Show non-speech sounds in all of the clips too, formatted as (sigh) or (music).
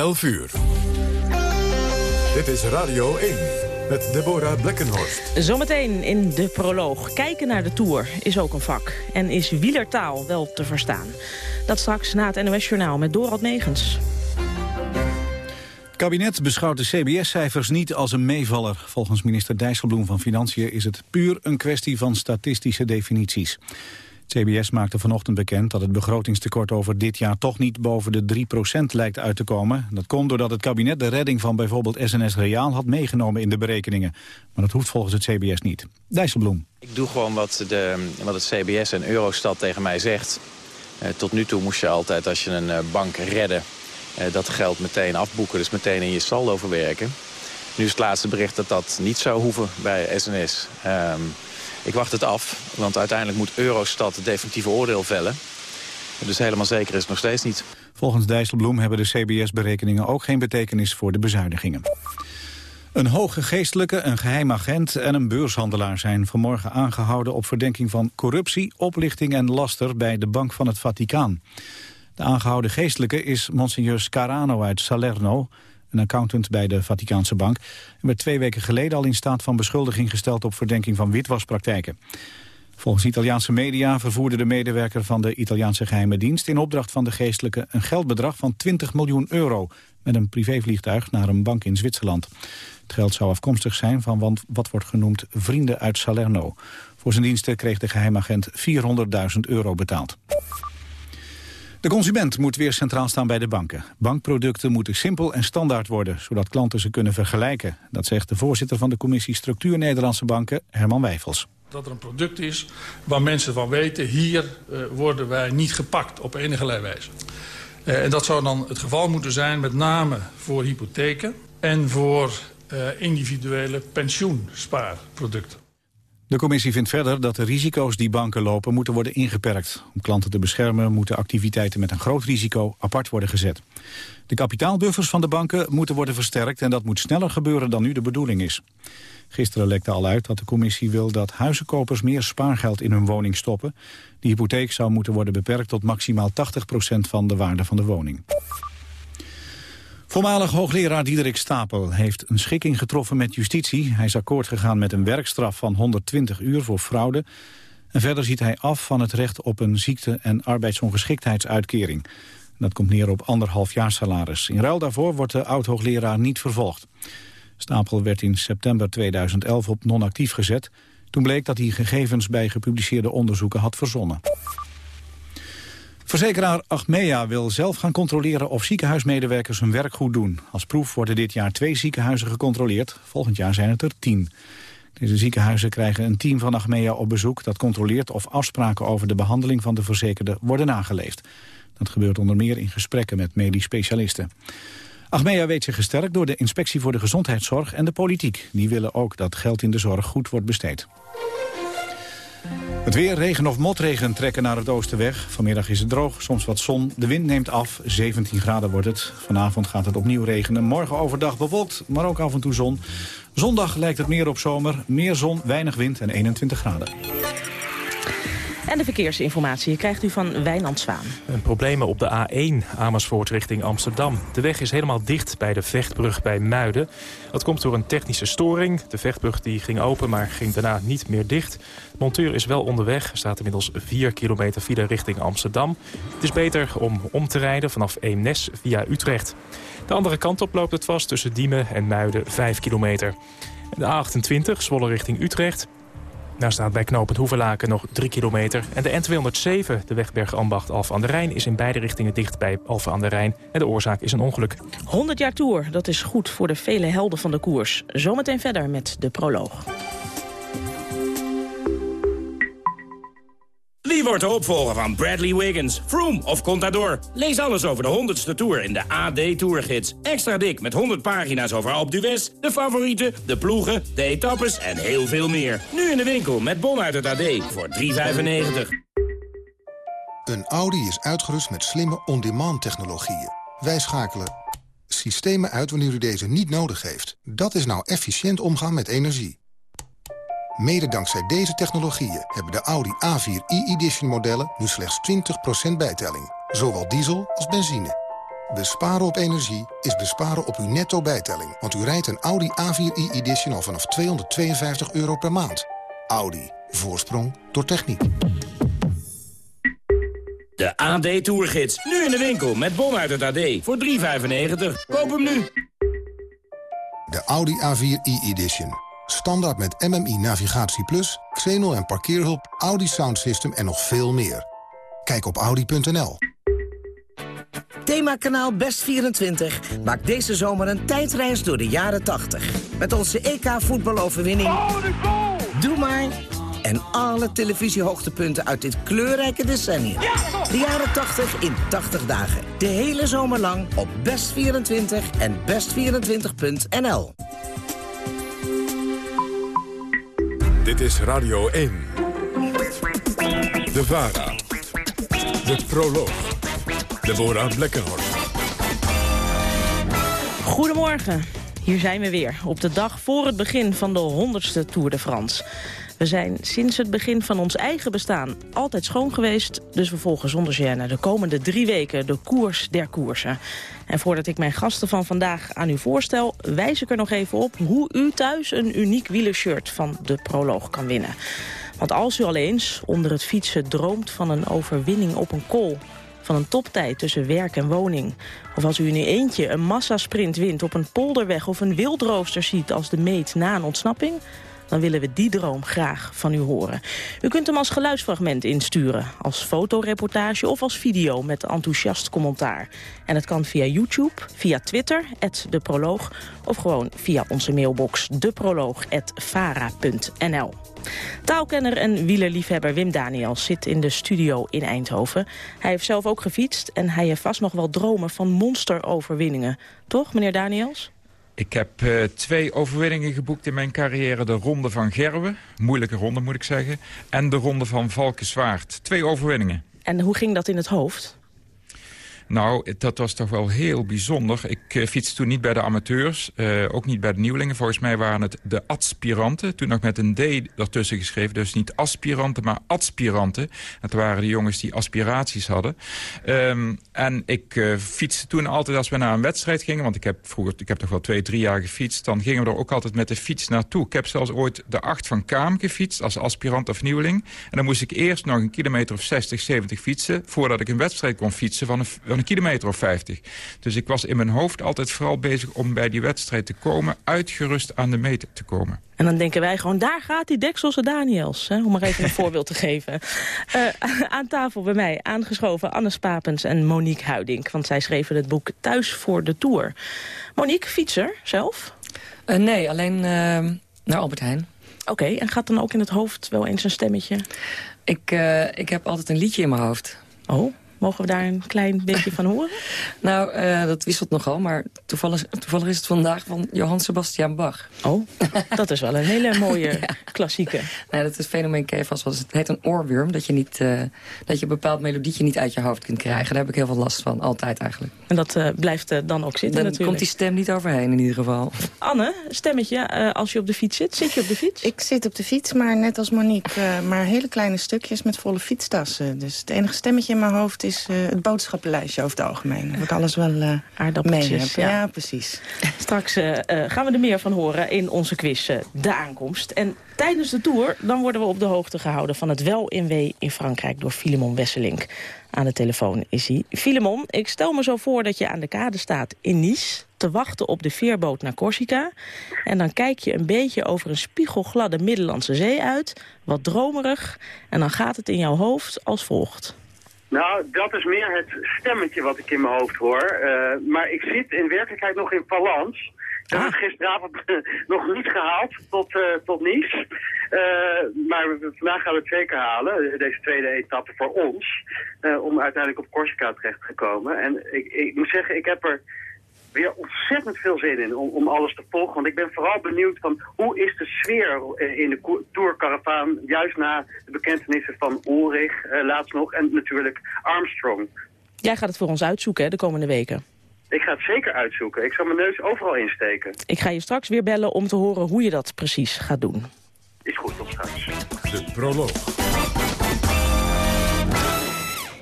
11 uur. Dit is Radio 1 met Deborah Blekkenhorst. Zometeen in de proloog. Kijken naar de Tour is ook een vak. En is wielertaal wel te verstaan? Dat straks na het NOS-journaal met Dorald Megens. Het kabinet beschouwt de CBS-cijfers niet als een meevaller. Volgens minister Dijsselbloem van Financiën is het puur een kwestie van statistische definities. CBS maakte vanochtend bekend dat het begrotingstekort over dit jaar toch niet boven de 3% lijkt uit te komen. Dat komt doordat het kabinet de redding van bijvoorbeeld SNS Reaal had meegenomen in de berekeningen. Maar dat hoeft volgens het CBS niet. Dijsselbloem. Ik doe gewoon wat, de, wat het CBS en Eurostat tegen mij zegt. Uh, tot nu toe moest je altijd als je een uh, bank redde uh, dat geld meteen afboeken, dus meteen in je saldo verwerken. Nu is het laatste bericht dat dat niet zou hoeven bij SNS. Ik wacht het af, want uiteindelijk moet Eurostat het definitieve oordeel vellen. Dus helemaal zeker is het nog steeds niet. Volgens Dijsselbloem hebben de CBS-berekeningen ook geen betekenis voor de bezuinigingen. Een hoge geestelijke, een geheim agent en een beurshandelaar zijn vanmorgen aangehouden op verdenking van corruptie, oplichting en laster bij de Bank van het Vaticaan. De aangehouden geestelijke is Monsignor Scarano uit Salerno, een accountant bij de Vaticaanse bank... en werd twee weken geleden al in staat van beschuldiging gesteld... op verdenking van witwaspraktijken. Volgens Italiaanse media vervoerde de medewerker van de Italiaanse geheime dienst... in opdracht van de geestelijke een geldbedrag van 20 miljoen euro... met een privévliegtuig naar een bank in Zwitserland. Het geld zou afkomstig zijn van wat wordt genoemd vrienden uit Salerno. Voor zijn diensten kreeg de geheimagent 400.000 euro betaald. De consument moet weer centraal staan bij de banken. Bankproducten moeten simpel en standaard worden, zodat klanten ze kunnen vergelijken. Dat zegt de voorzitter van de commissie Structuur Nederlandse Banken, Herman Wijfels. Dat er een product is waar mensen van weten, hier uh, worden wij niet gepakt op enige wijze. Uh, en dat zou dan het geval moeten zijn met name voor hypotheken en voor uh, individuele pensioenspaarproducten. De commissie vindt verder dat de risico's die banken lopen moeten worden ingeperkt. Om klanten te beschermen moeten activiteiten met een groot risico apart worden gezet. De kapitaalbuffers van de banken moeten worden versterkt en dat moet sneller gebeuren dan nu de bedoeling is. Gisteren lekte al uit dat de commissie wil dat huizenkopers meer spaargeld in hun woning stoppen. De hypotheek zou moeten worden beperkt tot maximaal 80% van de waarde van de woning. Voormalig hoogleraar Diederik Stapel heeft een schikking getroffen met justitie. Hij is akkoord gegaan met een werkstraf van 120 uur voor fraude. En verder ziet hij af van het recht op een ziekte- en arbeidsongeschiktheidsuitkering. Dat komt neer op anderhalf jaar salaris. In ruil daarvoor wordt de oud-hoogleraar niet vervolgd. Stapel werd in september 2011 op non-actief gezet. Toen bleek dat hij gegevens bij gepubliceerde onderzoeken had verzonnen. Verzekeraar Achmea wil zelf gaan controleren of ziekenhuismedewerkers hun werk goed doen. Als proef worden dit jaar twee ziekenhuizen gecontroleerd. Volgend jaar zijn het er tien. Deze ziekenhuizen krijgen een team van Achmea op bezoek... dat controleert of afspraken over de behandeling van de verzekerde worden nageleefd. Dat gebeurt onder meer in gesprekken met medisch specialisten. Achmea weet zich gesterkt door de Inspectie voor de Gezondheidszorg en de politiek. Die willen ook dat geld in de zorg goed wordt besteed. Het weer, regen of motregen trekken naar het oosten weg. Vanmiddag is het droog, soms wat zon. De wind neemt af, 17 graden wordt het. Vanavond gaat het opnieuw regenen. Morgen overdag bewolkt, maar ook af en toe zon. Zondag lijkt het meer op zomer. Meer zon, weinig wind en 21 graden. En de verkeersinformatie krijgt u van Wijnand Zwaan. Problemen op de A1 Amersfoort richting Amsterdam. De weg is helemaal dicht bij de vechtbrug bij Muiden. Dat komt door een technische storing. De vechtbrug die ging open, maar ging daarna niet meer dicht. De monteur is wel onderweg. Er staat inmiddels 4 kilometer file richting Amsterdam. Het is beter om om te rijden vanaf Eemnes via Utrecht. De andere kant op loopt het vast tussen Diemen en Muiden 5 kilometer. De A28 Zwolle richting Utrecht daar staat bij knooppunt Hoeverlaken nog 3 kilometer. En de N207, de weg Ambacht Alphen aan de Rijn... is in beide richtingen dicht bij Alphen aan de Rijn. En de oorzaak is een ongeluk. 100 jaar Tour, dat is goed voor de vele helden van de koers. Zometeen verder met de proloog. Wie wordt de opvolger van Bradley Wiggins, Froome of Contador? Lees alles over de 100ste Tour in de AD Tourgids. Extra dik met 100 pagina's over Alpe d'Huez, de favorieten, de ploegen, de etappes en heel veel meer. Nu in de winkel met bon uit het AD voor 3,95. Een Audi is uitgerust met slimme on-demand technologieën. Wij schakelen systemen uit wanneer u deze niet nodig heeft. Dat is nou efficiënt omgaan met energie. Mede dankzij deze technologieën hebben de Audi A4 e-edition modellen nu slechts 20% bijtelling. Zowel diesel als benzine. Besparen op energie is besparen op uw netto bijtelling. Want u rijdt een Audi A4e Edition al vanaf 252 euro per maand. Audi. Voorsprong door techniek. De AD Tourgids. Nu in de winkel met bon uit het AD. Voor 3,95. Koop hem nu. De Audi A4e Edition. Standaard met MMI Navigatie Plus, Xenol en parkeerhulp, Audi Sound System en nog veel meer. Kijk op audi.nl. Themakanaal Best24 maakt deze zomer een tijdreis door de jaren 80. Met onze EK-voetbaloverwinning... Doe maar! En alle televisiehoogtepunten uit dit kleurrijke decennium. De jaren 80 in 80 dagen. De hele zomer lang op Best24 en best24.nl. Dit is Radio 1. De VARA. De Proloog. Deborah Blekkenhorst. Goedemorgen. Hier zijn we weer, op de dag voor het begin van de 100ste Tour de France. We zijn sinds het begin van ons eigen bestaan altijd schoon geweest... dus we volgen zonder gêne de komende drie weken de koers der koersen. En voordat ik mijn gasten van vandaag aan u voorstel... wijs ik er nog even op hoe u thuis een uniek wielershirt van de proloog kan winnen. Want als u al eens onder het fietsen droomt van een overwinning op een kool van een toptijd tussen werk en woning. Of als u in eentje een massasprint wint op een polderweg... of een wildrooster ziet als de meet na een ontsnapping dan willen we die droom graag van u horen. U kunt hem als geluidsfragment insturen, als fotoreportage of als video met enthousiast commentaar. En het kan via YouTube, via Twitter, @deproloog of gewoon via onze mailbox deproloog@vara.nl. Taalkenner en wielerliefhebber Wim Daniels zit in de studio in Eindhoven. Hij heeft zelf ook gefietst en hij heeft vast nog wel dromen van monsteroverwinningen. Toch, meneer Daniels? Ik heb uh, twee overwinningen geboekt in mijn carrière. De ronde van Gerwe, moeilijke ronde moet ik zeggen. En de ronde van Valkenswaard. Twee overwinningen. En hoe ging dat in het hoofd? Nou, dat was toch wel heel bijzonder. Ik uh, fietste toen niet bij de amateurs, uh, ook niet bij de nieuwelingen. Volgens mij waren het de aspiranten. Toen nog met een D ertussen geschreven. Dus niet aspiranten, maar aspiranten. Dat waren de jongens die aspiraties hadden. Um, en ik uh, fietste toen altijd als we naar een wedstrijd gingen. Want ik heb vroeger, ik heb toch wel twee, drie jaar gefietst. Dan gingen we er ook altijd met de fiets naartoe. Ik heb zelfs ooit de acht van Kaam gefietst als aspirant of nieuweling. En dan moest ik eerst nog een kilometer of 60, 70 fietsen... voordat ik een wedstrijd kon fietsen van een, een kilometer of 50. Dus ik was in mijn hoofd altijd vooral bezig om bij die wedstrijd te komen... uitgerust aan de meter te komen. En dan denken wij gewoon, daar gaat die Dekselse Daniels. Hè, om maar even een (laughs) voorbeeld te geven. Uh, aan tafel bij mij aangeschoven Anne Spapens en Monique Huiding. Want zij schreven het boek Thuis voor de Tour. Monique, fietser zelf? Uh, nee, alleen uh, naar Albert Heijn. Oké, okay, en gaat dan ook in het hoofd wel eens een stemmetje? Ik, ik heb altijd een liedje in mijn hoofd. Oh, Mogen we daar een klein beetje van horen? (laughs) nou, uh, dat wisselt nogal, maar toevallig, toevallig is het vandaag van Johann Sebastian Bach. Oh, dat is wel een hele (laughs) mooie ja. klassieke. Nee, dat is fenomeen Kefas. Het heet een oorworm, dat je, niet, uh, dat je een bepaald melodietje niet uit je hoofd kunt krijgen. Daar heb ik heel veel last van, altijd eigenlijk. En dat uh, blijft dan ook zitten dan natuurlijk. komt die stem niet overheen in ieder geval. Anne, stemmetje, als je op de fiets zit. Zit je op de fiets? Ik zit op de fiets, maar net als Monique. maar hele kleine stukjes met volle fietstassen. Dus het enige stemmetje in mijn hoofd is uh, het boodschappenlijstje over het algemeen. Dat ik alles wel uh, mee heb. Ja. ja. precies. Straks uh, gaan we er meer van horen in onze quiz De Aankomst. En tijdens de tour dan worden we op de hoogte gehouden... van het wel in wee in Frankrijk door Filemon Wesselink. Aan de telefoon is hij. Filemon, ik stel me zo voor dat je aan de kade staat in Nice... te wachten op de veerboot naar Corsica. En dan kijk je een beetje over een spiegelgladde Middellandse Zee uit. Wat dromerig. En dan gaat het in jouw hoofd als volgt. Nou, dat is meer het stemmetje wat ik in mijn hoofd hoor. Uh, maar ik zit in werkelijkheid nog in Palans. Ik heb het gisteravond (laughs) nog niet gehaald tot, uh, tot Nice. Uh, maar vandaag gaan we het zeker halen, deze tweede etappe voor ons. om uiteindelijk op Corsica terecht te komen. En ik, ik moet zeggen, ik heb er weer ontzettend veel zin in om, om alles te volgen. Want ik ben vooral benieuwd van hoe is de sfeer in de Tourcaravaan... juist na de bekentenissen van Ulrich uh, laatst nog en natuurlijk Armstrong. Jij gaat het voor ons uitzoeken hè, de komende weken. Ik ga het zeker uitzoeken. Ik zal mijn neus overal insteken. Ik ga je straks weer bellen om te horen hoe je dat precies gaat doen. Is goed, tot straks. De proloog.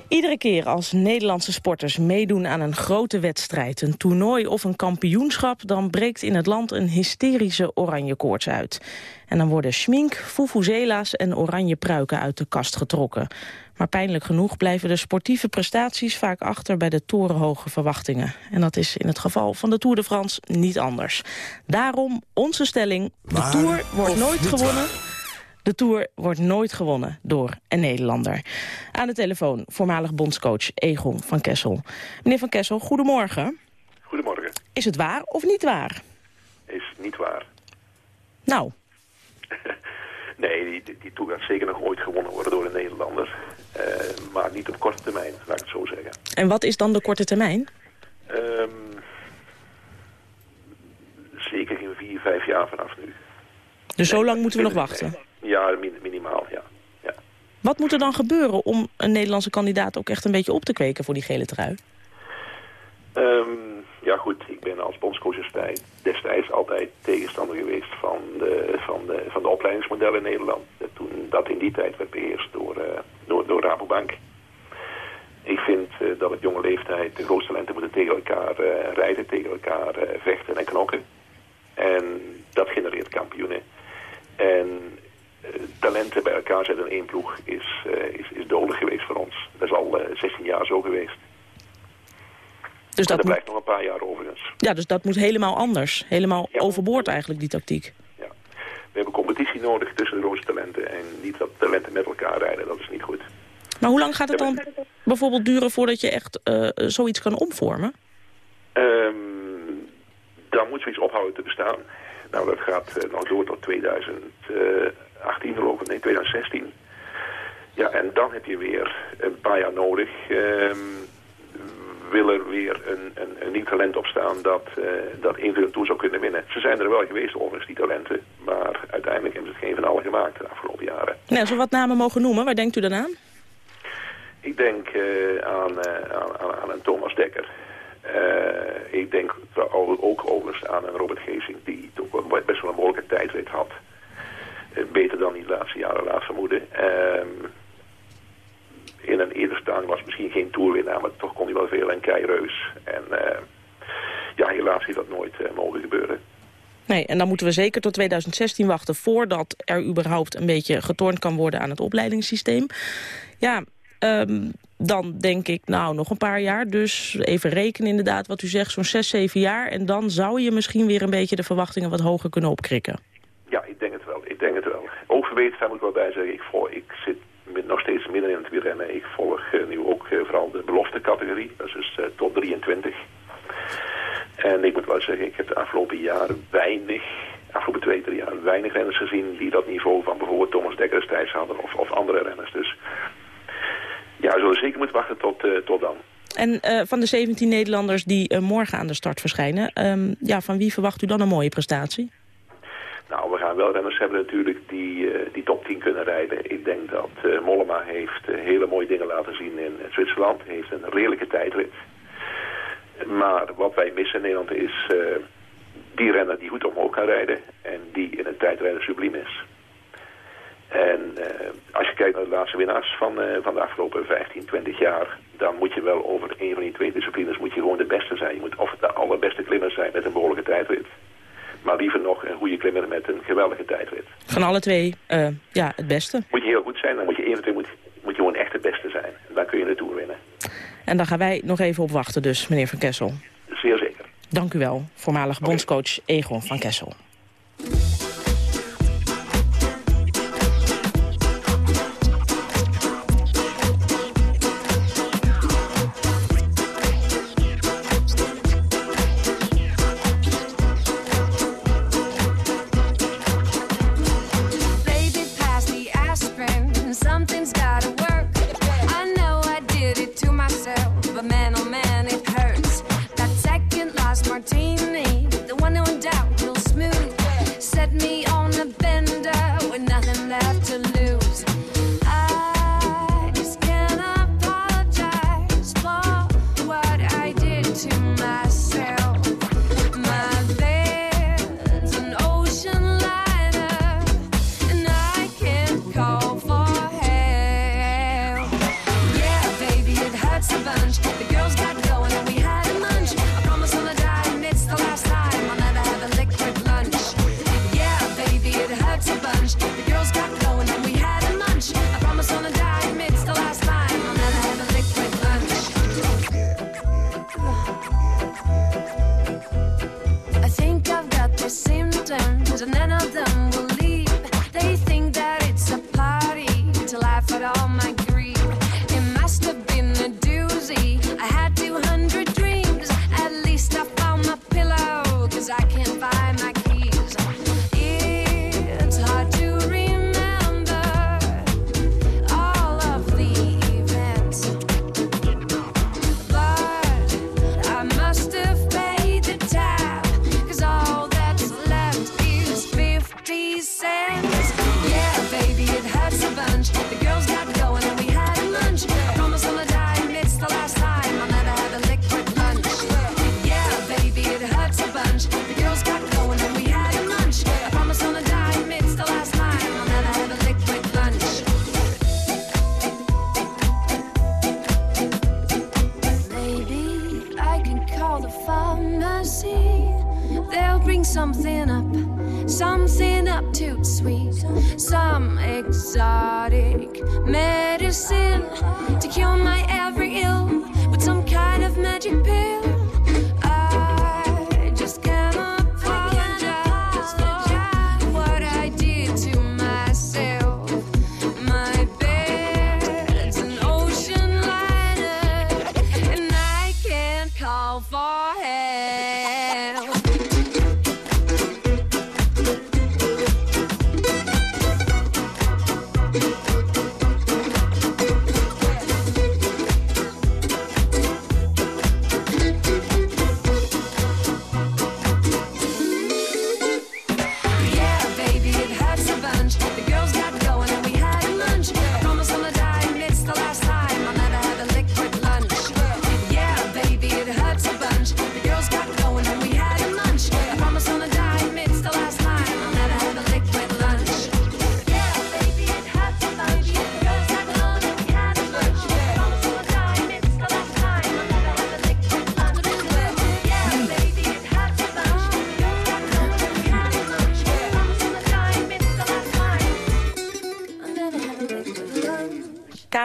Iedere keer als Nederlandse sporters meedoen aan een grote wedstrijd... een toernooi of een kampioenschap... dan breekt in het land een hysterische oranje koorts uit. En dan worden schmink, fufuzela's en oranje pruiken uit de kast getrokken. Maar pijnlijk genoeg blijven de sportieve prestaties vaak achter bij de torenhoge verwachtingen. En dat is in het geval van de Tour de France niet anders. Daarom onze stelling, de Tour wordt nooit gewonnen... De Tour wordt nooit gewonnen door een Nederlander. Aan de telefoon voormalig bondscoach Egon van Kessel. Meneer van Kessel, goedemorgen. Goedemorgen. Is het waar of niet waar? Is niet waar. Nou? (laughs) nee, die, die Tour gaat zeker nog ooit gewonnen worden door een Nederlander. Uh, maar niet op korte termijn, laat ik het zo zeggen. En wat is dan de korte termijn? Um, zeker in vier, vijf jaar vanaf nu. Dus zo lang moeten we nog wachten? Ja, minimaal, ja. ja. Wat moet er dan gebeuren om een Nederlandse kandidaat ook echt een beetje op te kweken voor die gele trui? Um, ja goed, ik ben als bondscoach destijds altijd tegenstander geweest van de, van de, van de opleidingsmodellen in Nederland. Toen dat in die tijd werd beheerst door, uh, door, door Rabobank. Ik vind uh, dat op jonge leeftijd de grootste talenten moeten tegen elkaar uh, rijden, tegen elkaar vechten en knokken. En dat genereert kampioenen. En talenten bij elkaar zetten in één ploeg is, uh, is, is dodelijk geweest voor ons. Dat is al uh, 16 jaar zo geweest. Dus dat, dat blijft nog een paar jaar overigens. Ja, dus dat moet helemaal anders. Helemaal ja. overboord eigenlijk, die tactiek. Ja. We hebben competitie nodig tussen de roze talenten en niet dat talenten met elkaar rijden. Dat is niet goed. Maar hoe lang gaat het dan bijvoorbeeld duren voordat je echt uh, zoiets kan omvormen? Um, dan moet zoiets ophouden te bestaan. Nou, dat gaat uh, nog door tot 2018 geloof ik, nee 2016. Ja, en dan heb je weer een paar jaar nodig. Um, wil er weer een, een, een nieuw talent opstaan dat, uh, dat een tour zou kunnen winnen. Ze zijn er wel geweest overigens, die talenten. Maar uiteindelijk hebben ze het geen van allen gemaakt de afgelopen jaren. Nou, als we wat namen mogen noemen, waar denkt u dan aan? Ik denk uh, aan, uh, aan, aan, een Thomas Dekker. Ik denk ook overigens aan een Robert Geesing die toch best wel een mogelijke tijdrit had. Uh, beter dan die laatste jaren laat vermoeden. Uh, in een eerder staan was misschien geen toerwinnaar, maar toch kon hij wel veel en Keireus. En ja, helaas is dat nooit mogen gebeuren. Nee, en dan moeten we zeker tot 2016 wachten voordat er überhaupt een beetje getornd kan worden aan het opleidingssysteem. Ja, um, dan denk ik, nou, nog een paar jaar. Dus even rekenen inderdaad wat u zegt, zo'n zes, zeven jaar. En dan zou je misschien weer een beetje de verwachtingen wat hoger kunnen opkrikken. Ja, ik denk Overweten, daar moet ik wel bij zeggen. Ik, volg, ik zit met, nog steeds midden in het wielrennen. Ik volg uh, nu ook uh, vooral de belofte categorie. Dat is dus uh, tot 23. En ik moet wel zeggen, ik heb de afgelopen jaren weinig, afgelopen twee, drie jaar, weinig renners gezien die dat niveau van bijvoorbeeld Thomas Dekker destijds hadden of, of andere renners. Dus ja, we zullen zeker moeten wachten tot, tot dan. En van de 17 Nederlanders die morgen aan de start verschijnen... Um, ja, van wie verwacht u dan een mooie prestatie? Nou, we gaan wel renners hebben natuurlijk die, uh, die top 10 kunnen rijden. Ik denk dat Mollema heeft hele mooie dingen laten zien in Zwitserland. Heeft een redelijke tijdrit. Maar wat wij missen in Nederland is die renner die goed omhoog kan rijden... en die in een tijdrijder subliem is. En uh, als je kijkt naar de laatste winnaars van, uh, van de afgelopen 15, 20 jaar... dan moet je wel over een van die twee disciplines moet je gewoon de beste zijn. Je moet of de allerbeste klimmer zijn met een behoorlijke tijdrit. Maar liever nog een goede klimmer met een geweldige tijdrit. Van alle twee, uh, ja, het beste. Moet je heel goed zijn, dan moet je eventueel moet, moet je gewoon echt het beste zijn. En dan kun je de Tour winnen. En daar gaan wij nog even op wachten dus, meneer Van Kessel. Zeer zeker. Dank u wel, voormalig okay. bondscoach Egon van Kessel.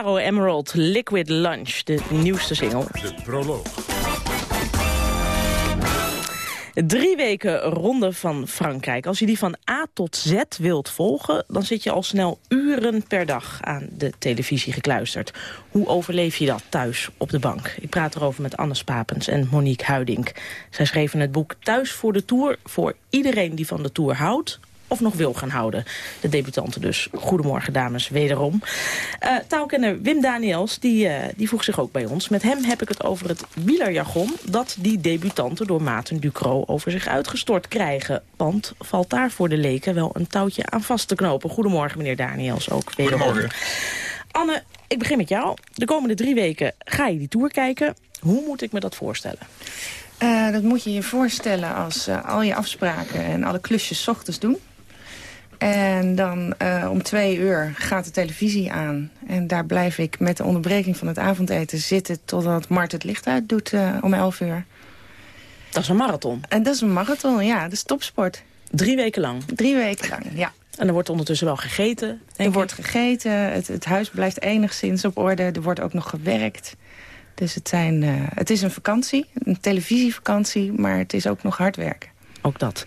Emerald, Liquid Lunch, de nieuwste single. De proloog. Drie weken ronde van Frankrijk. Als je die van A tot Z wilt volgen... dan zit je al snel uren per dag aan de televisie gekluisterd. Hoe overleef je dat thuis op de bank? Ik praat erover met Anne Spapens en Monique Huiding. Zij schreven het boek Thuis voor de Tour... voor iedereen die van de Tour houdt of nog wil gaan houden. De debutanten dus. Goedemorgen dames, wederom. Uh, taalkenner Wim Daniels, die, uh, die vroeg zich ook bij ons. Met hem heb ik het over het wielerjargon... dat die debutanten door Maarten Ducro over zich uitgestort krijgen. Want valt daar voor de leken wel een touwtje aan vast te knopen. Goedemorgen meneer Daniels ook wederom. Goedemorgen. Anne, ik begin met jou. De komende drie weken ga je die tour kijken. Hoe moet ik me dat voorstellen? Uh, dat moet je je voorstellen als uh, al je afspraken en alle klusjes ochtends doen. En dan uh, om twee uur gaat de televisie aan. En daar blijf ik met de onderbreking van het avondeten zitten... totdat Mart het licht uit doet uh, om elf uur. Dat is een marathon? En dat is een marathon, ja. Dat is topsport. Drie weken lang? Drie weken lang, ja. En er wordt ondertussen wel gegeten? Er wordt gegeten, het, het, huis blijft enigszins op orde. Er wordt ook nog gewerkt. Dus het, zijn, uh, het is een vakantie, een televisievakantie... maar het is ook nog hard werken ook dat.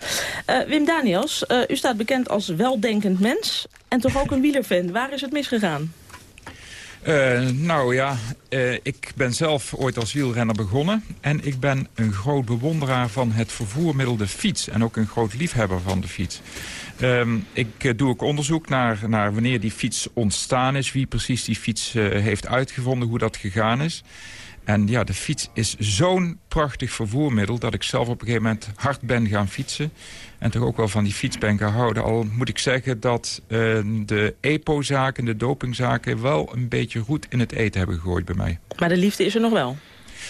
Uh, Wim Daniels, uh, u staat bekend als weldenkend mens en toch ook een wielerfan. Waar is het misgegaan? Uh, nou ja, ik ben zelf ooit als wielrenner begonnen. En ik ben een groot bewonderaar van het vervoermiddel de fiets. En ook een groot liefhebber van de fiets. Um, ik doe ook onderzoek naar, naar wanneer die fiets ontstaan is. Wie precies die fiets heeft uitgevonden, hoe dat gegaan is. En ja, de fiets is zo'n prachtig vervoermiddel... dat ik zelf op een gegeven moment hard ben gaan fietsen. En toch ook wel van die fiets ben gaan houden. Al moet ik zeggen dat uh, de EPO-zaken, de dopingzaken... wel een beetje goed in het eten hebben gegooid bij mij. Maar de liefde is er nog wel?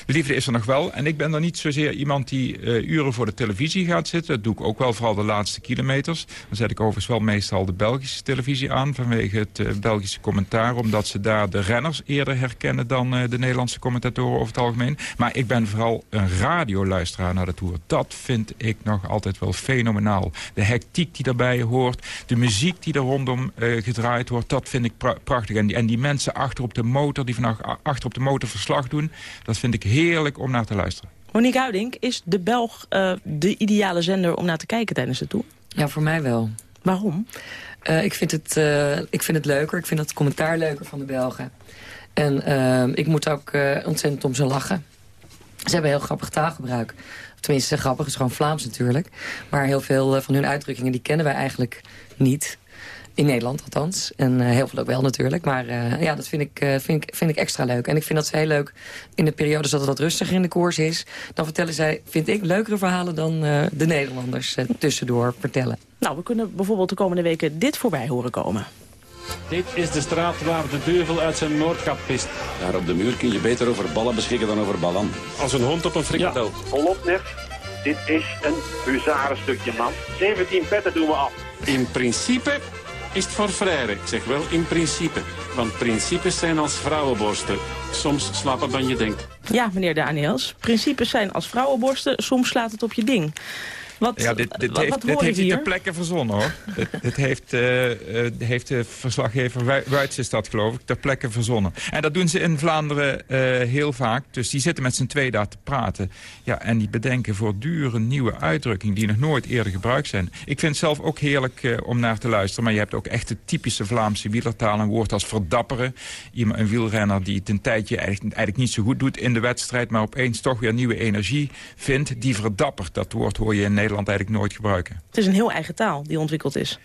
De liefde is er nog wel. En ik ben dan niet zozeer iemand die uh, uren voor de televisie gaat zitten. Dat doe ik ook wel, vooral de laatste kilometers. Dan zet ik overigens wel meestal de Belgische televisie aan... vanwege het uh, Belgische commentaar. Omdat ze daar de renners eerder herkennen dan uh, de Nederlandse commentatoren over het algemeen. Maar ik ben vooral een radioluisteraar naar de Tour. Dat vind ik nog altijd wel fenomenaal. De hectiek die daarbij hoort. De muziek die er rondom gedraaid wordt. Dat vind ik pra prachtig. En die, en die mensen achter op de motor, die vandaag achter op de motor verslag doen. Dat vind ik heerlijk om naar te luisteren. Monique Huiding, is de Belg uh, de ideale zender om naar te kijken tijdens de tour? Ja, voor mij wel. Waarom? Uh, ik, vind het, uh, ik vind het leuker. Ik vind het commentaar leuker van de Belgen. En ik moet ook ontzettend om ze lachen. Ze hebben heel grappig taalgebruik. Tenminste, grappig is gewoon Vlaams natuurlijk. Maar heel veel van hun uitdrukkingen die kennen wij eigenlijk niet. In Nederland althans. En uh, heel veel ook wel natuurlijk. Maar uh, ja, dat vind ik, uh, vind, ik, vind ik extra leuk. En ik vind dat ze heel leuk in de periodes dat het wat rustiger in de koers is. Dan vertellen zij, vind ik, leukere verhalen dan de Nederlanders tussendoor vertellen. Nou, we kunnen bijvoorbeeld de komende weken dit voorbij horen komen. Dit is de straat waar de duivel uit zijn noordkap pist. Daar op de muur kun je beter over ballen beschikken dan over ballen. Als een hond op een frikatel. Ja, volop nef. Dit is een huzarenstukje, man. 17 petten doen we af. In principe is het voor vrijer. Ik zeg wel in principe. Want principes zijn als vrouwenborsten. Soms slapper dan je denkt. Ja, meneer Daniels. Principes zijn als vrouwenborsten, soms slaat het op je ding. Wat, ja, dit, dit wat, heeft, wat dit heeft hier? ter plekke verzonnen, hoor. (laughs) dit, dit heeft, eh, eh, heeft de verslaggever Wu- Wuits is dat, geloof ik, ter plekke verzonnen. En dat doen ze in Vlaanderen eh, heel vaak. Dus die zitten met z'n twee daar te praten. Ja, en die bedenken voortdurend nieuwe uitdrukkingen... die nog nooit eerder gebruikt zijn. Ik vind het zelf ook heerlijk om naar te luisteren. Maar je hebt ook echt de typische Vlaamse wielertaal. Een woord als verdapperen. Iemand, een wielrenner die het een tijdje eigenlijk, eigenlijk niet zo goed doet in de wedstrijd... maar opeens toch weer nieuwe energie vindt. Die verdappert. Dat woord hoor je in Nederland eigenlijk nooit gebruiken. Het is een heel eigen taal die ontwikkeld is.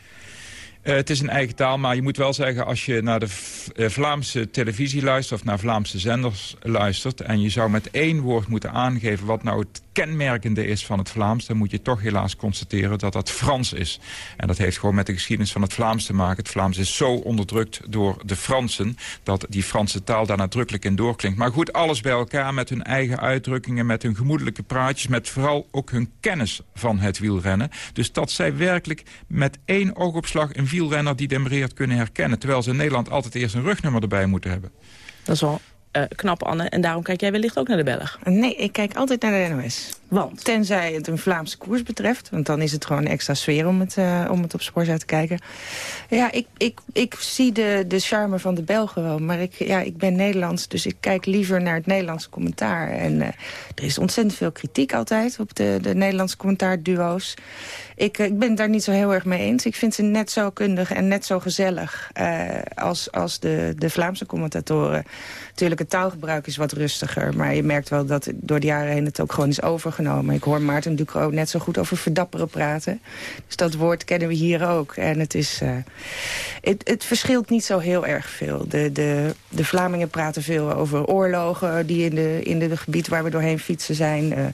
Eh, het is een eigen taal, maar je moet wel zeggen... als je naar de eh, Vlaamse televisie luistert of naar Vlaamse zenders luistert... en je zou met één woord moeten aangeven wat nou het kenmerkende is van het Vlaams... dan moet je toch helaas constateren dat dat Frans is. En dat heeft gewoon met de geschiedenis van het Vlaams te maken. Het Vlaams is zo onderdrukt door de Fransen... dat die Franse taal daar nadrukkelijk in doorklinkt. Maar goed, alles bij elkaar met hun eigen uitdrukkingen... met hun gemoedelijke praatjes, met vooral ook hun kennis van het wielrennen. Dus dat zij werkelijk met één oogopslag... een wielrenner die demereert kunnen herkennen. Terwijl ze in Nederland altijd eerst een rugnummer erbij moeten hebben. Dat is wel eh, knap, Anne. En daarom kijk jij wellicht ook naar de Belg. Nee, ik kijk altijd naar de NOS. Want? Tenzij het een Vlaamse koers betreft. Want dan is het gewoon extra sfeer om het, eh, om het op Sporza te kijken. Ja, ik, ik, ik zie de, de charme van de Belgen wel. Maar ik, ja, ik ben Nederlands, dus ik kijk liever naar het Nederlandse commentaar. En eh, er is ontzettend veel kritiek altijd op de, de Nederlandse commentaarduo's. Ik, ik ben het daar niet zo heel erg mee eens. Ik vind ze net zo kundig en net zo gezellig als, als de, de Vlaamse commentatoren. Natuurlijk, het taalgebruik is wat rustiger. Maar je merkt wel dat door de jaren heen het ook gewoon is overgenomen. Ik hoor Maarten Ducro net zo goed over verdapperen praten. Dus dat woord kennen we hier ook. En het, is, eh, het, het verschilt niet zo heel erg veel. De, de, de Vlamingen praten veel over oorlogen die in de, in de gebied waar we doorheen fietsen zijn. Eh,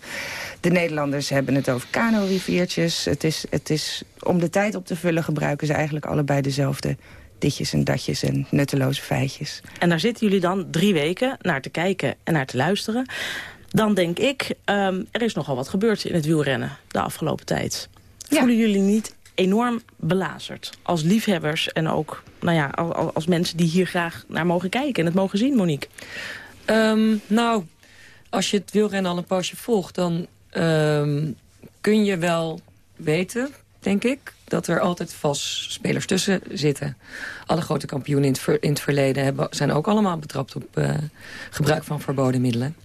de Nederlanders hebben het over kano-riviertjes. Het is, het is, om de tijd op te vullen gebruiken ze eigenlijk allebei dezelfde ditjes en datjes en nutteloze feitjes. En daar zitten jullie dan drie weken naar te kijken en naar te luisteren. Dan denk ik, ehm, er is nogal wat gebeurd in het wielrennen de afgelopen tijd. Voelen jullie niet enorm belazerd als liefhebbers en ook nou ja, als, als mensen die hier graag naar mogen kijken en het mogen zien, Monique? Ehm, nou, als je het wielrennen al een poosje volgt... dan ehm, kun je wel weten, denk ik... dat er altijd vast spelers tussen zitten. Alle grote kampioenen in het, in het verleden... Hebben, zijn ook allemaal betrapt op eh, gebruik van verboden middelen.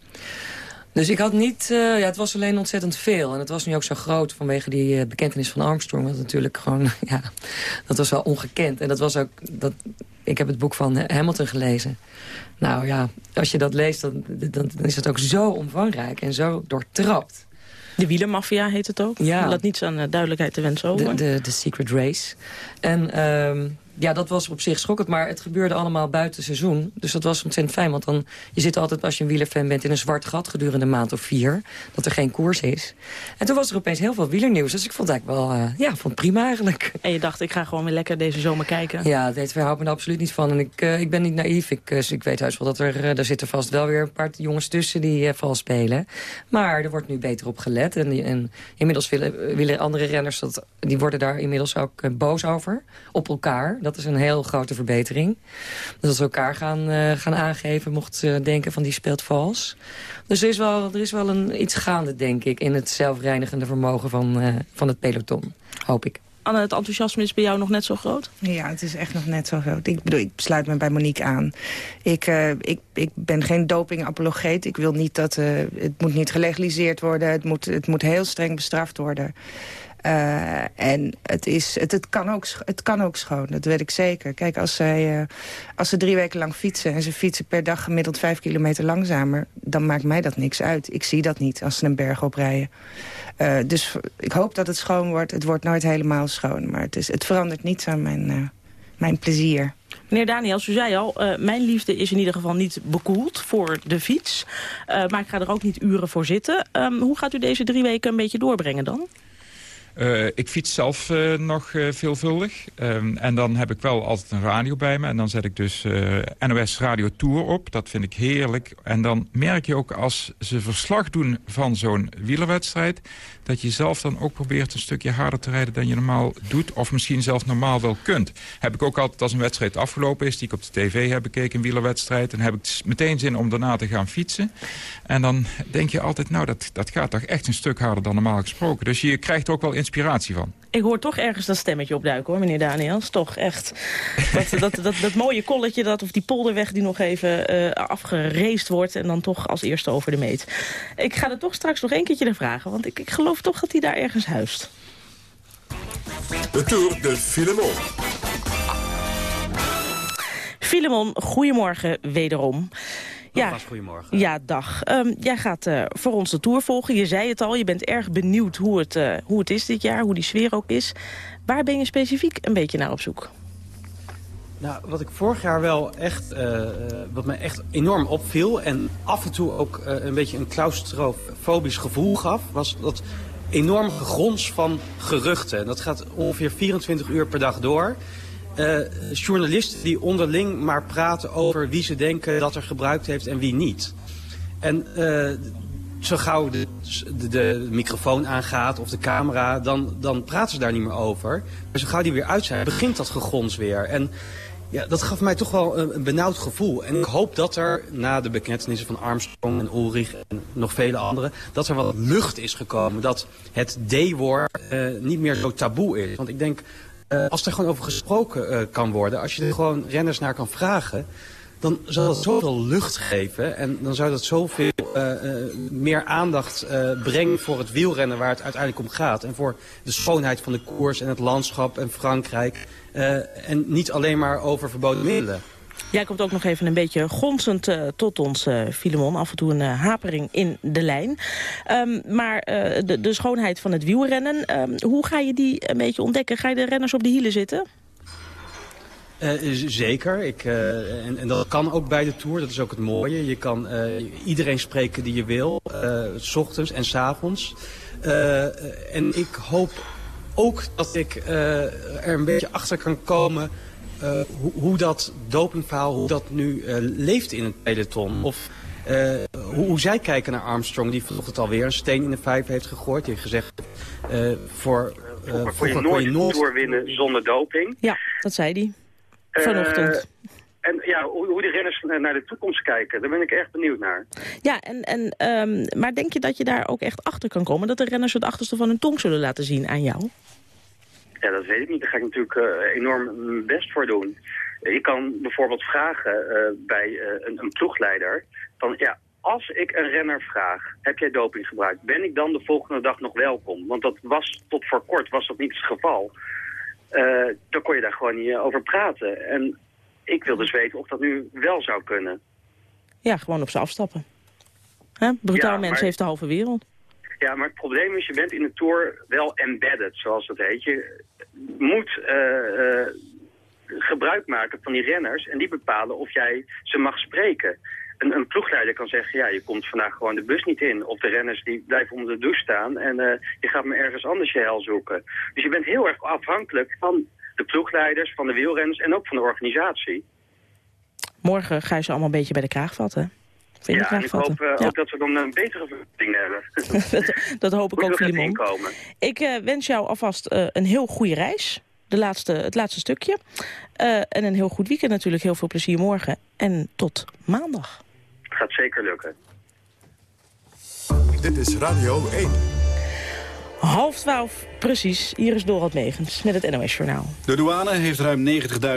Dus ik had niet... eh, ja, het was alleen ontzettend veel. En het was nu ook zo groot vanwege die eh, bekentenis van Armstrong. Wat natuurlijk gewoon... (laughs) Ja, dat was wel ongekend. En dat was ook... Dat, ik heb het boek van Hamilton gelezen. Nou ja, als je dat leest, dan, dan, dan is het ook zo omvangrijk en zo doortrapt. De wielermafia heet het ook. Ja. Laat niets aan eh, duidelijkheid te wensen over. De, de, de Secret Race. En ehm, ja, dat was op zich schokkend, maar het gebeurde allemaal buiten seizoen. Dus dat was ontzettend fijn, want dan, je zit altijd als je een wielerfan bent... in een zwart gat gedurende een maand of vier, dat er geen koers is. En toen was er opeens heel veel wielernieuws, dus ik vond het eigenlijk wel, eh, ja, vond het prima eigenlijk. En je dacht, ik ga gewoon weer lekker deze zomer kijken. Ja, dit houdt me er absoluut niet van. En ik, eh, ik ben niet naïef. Ik, eh, ik weet juist wel dat er, er zitten vast wel weer een paar jongens tussen die vals spelen. Maar er wordt nu beter op gelet. En, en inmiddels willen, willen andere renners, dat, die worden daar inmiddels ook boos over. Op elkaar. Dat is een heel grote verbetering. Dus dat ze elkaar gaan, eh, gaan aangeven mocht ze denken van die speelt vals. Dus er is wel, er is wel een, iets gaande, denk ik, in het zelfreinigende vermogen van, eh, van het peloton. Hoop ik. Anne, het enthousiasme is bij jou nog net zo groot? Ja, het is echt nog net zo groot. Ik bedoel, ik sluit me bij Monique aan. Ik, eh, ik, ik ben geen doping-apologeet. Ik wil niet dat... eh, het moet niet gelegaliseerd worden. Het moet, het moet heel streng bestraft worden. Eh, en het, is, het, het, kan ook, het kan ook schoon, dat weet ik zeker. Kijk, als, zij, eh, als ze drie weken lang fietsen... en ze fietsen per dag gemiddeld vijf kilometer langzamer... dan maakt mij dat niks uit. Ik zie dat niet als ze een berg oprijden. Eh, dus ik hoop dat het schoon wordt. Het wordt nooit helemaal schoon. Maar het, is, het verandert niets aan mijn, mijn plezier. Meneer Daniels, u zei al, mijn liefde is in ieder geval niet bekoeld voor de fiets. Maar ik ga er ook niet uren voor zitten. Ehm, hoe gaat u deze drie weken een beetje doorbrengen dan? Uh, ik fiets zelf uh, nog uh, veelvuldig. Um, en dan heb ik wel altijd een radio bij me. En dan zet ik dus NOS Radio Tour op. Dat vind ik heerlijk. En dan merk je ook als ze verslag doen van zo'n wielerwedstrijd... dat je zelf dan ook probeert een stukje harder te rijden dan je normaal doet. Of misschien zelf normaal wel kunt. Heb ik ook altijd als een wedstrijd afgelopen is... die ik op de tv heb bekeken, een wielerwedstrijd... dan heb ik meteen zin om daarna te gaan fietsen. En dan denk je altijd, nou, dat, dat gaat toch echt een stuk harder dan normaal gesproken. Dus je krijgt ook wel inspiratie van. Ik hoor toch ergens dat stemmetje opduiken hoor, meneer Daniels. Toch echt. Dat, (laughs) dat, dat, dat, mooie kolletje, dat, of die polderweg die nog even uh, afgereest wordt... en dan toch als eerste over de meet. Ik ga er toch straks nog één keertje naar vragen... want ik, ik geloof toch dat hij daar ergens huist. De Tour de Filemon. Filemon, goedemorgen wederom. Ja, goedemorgen. Ja, dag. Um, jij gaat uh, voor ons de Tour volgen. Je zei het al, je bent erg benieuwd hoe het, uh, hoe het is dit jaar, hoe die sfeer ook is. Waar ben je specifiek een beetje naar op zoek? Nou, wat ik vorig jaar wel echt, uh, wat me echt enorm opviel... en af en toe ook een beetje een claustrofobisch gevoel gaf... was dat enorm gegrons van geruchten. En dat gaat ongeveer 24 uur per dag door... Uh, journalisten die onderling maar praten over wie ze denken dat er gebruikt heeft en wie niet. En uh, zo gauw de, microfoon aangaat of de camera, dan, dan praten ze daar niet meer over. Maar zo gauw die weer uit zijn, begint dat gegons weer. En ja, dat gaf mij toch wel een, benauwd gevoel. En ik hoop dat er, na de bekentenissen van Armstrong en Ulrich en nog vele anderen... dat er wat lucht is gekomen. Dat het D-woord uh, niet meer zo taboe is. Want ik denk, uh, als er gewoon over gesproken uh, kan worden, als je er gewoon renners naar kan vragen, dan zal dat zoveel lucht geven en dan zou dat zoveel uh, meer aandacht brengen voor het wielrennen waar het uiteindelijk om gaat. En voor de schoonheid van de koers en het landschap en Frankrijk. en niet alleen maar over verboden middelen. Jij komt ook nog even een beetje gonzend uh, tot ons, uh, Filemon. Af en toe een uh, hapering in de lijn. Um, maar de, de, schoonheid van het wielrennen, um, hoe ga je die een beetje ontdekken? Ga je de renners op de hielen zitten? zeker. Ik, en, en, dat kan ook bij de Tour. Dat is ook het mooie. Je kan iedereen spreken die je wil. s ochtends en s avonds. en ik hoop ook dat ik er een beetje achter kan komen uh, hoe, hoe, dat dopingverhaal, hoe dat nu uh, leeft in het peloton. Of uh, hoe, hoe, zij kijken naar Armstrong, die vanochtend alweer een steen in de vijf heeft gegooid. Die heeft gezegd, voor, kon je nooit, nooit doorwinnen zonder doping. Ja, dat zei hij. Vanochtend. En ja, hoe, hoe de renners naar de toekomst kijken, daar ben ik erg benieuwd naar. Ja, en, en, um, maar denk je dat je daar ook echt achter kan komen? Dat de renners het achterste van hun tong zullen laten zien aan jou? Ja, dat weet ik niet. Daar ga ik natuurlijk uh, enorm mijn best voor doen. Je kan bijvoorbeeld vragen uh, bij uh, een, een ploegleider... van ja, als ik een renner vraag, heb jij doping gebruikt? Ben ik dan de volgende dag nog welkom? Want dat was tot voor kort was dat niet het geval. dan kon je daar gewoon niet over praten. En ik wil dus weten of dat nu wel zou kunnen. Ja, gewoon op ze afstappen. Hè? Brutaal ja, mens heeft de halve wereld. Ja, maar het probleem is, je bent in de Tour wel embedded, zoals dat heet. Je moet uh, uh, gebruik maken van die renners en die bepalen of jij ze mag spreken. Een, een, ploegleider kan zeggen, ja, je komt vandaag gewoon de bus niet in. Of de renners die blijven onder de douche staan en uh, je gaat me ergens anders je hel zoeken. Dus je bent heel erg afhankelijk van de ploegleiders, van de wielrenners en ook van de organisatie. Morgen ga je ze allemaal een beetje bij de kraag vatten ja, en ik hoop uh, ja. ook dat we dan een betere verdiensten hebben. (laughs) dat, dat, hoop ik ook, Filimon. Ik uh, wens jou alvast uh, een heel goede reis. De laatste, het laatste stukje. en een heel goed weekend natuurlijk. Heel veel plezier morgen. En tot maandag. Het gaat zeker lukken. Dit is Radio 1. Half twaalf, precies. Hier is Dorot Megens met het NOS-journaal. De douane heeft ruim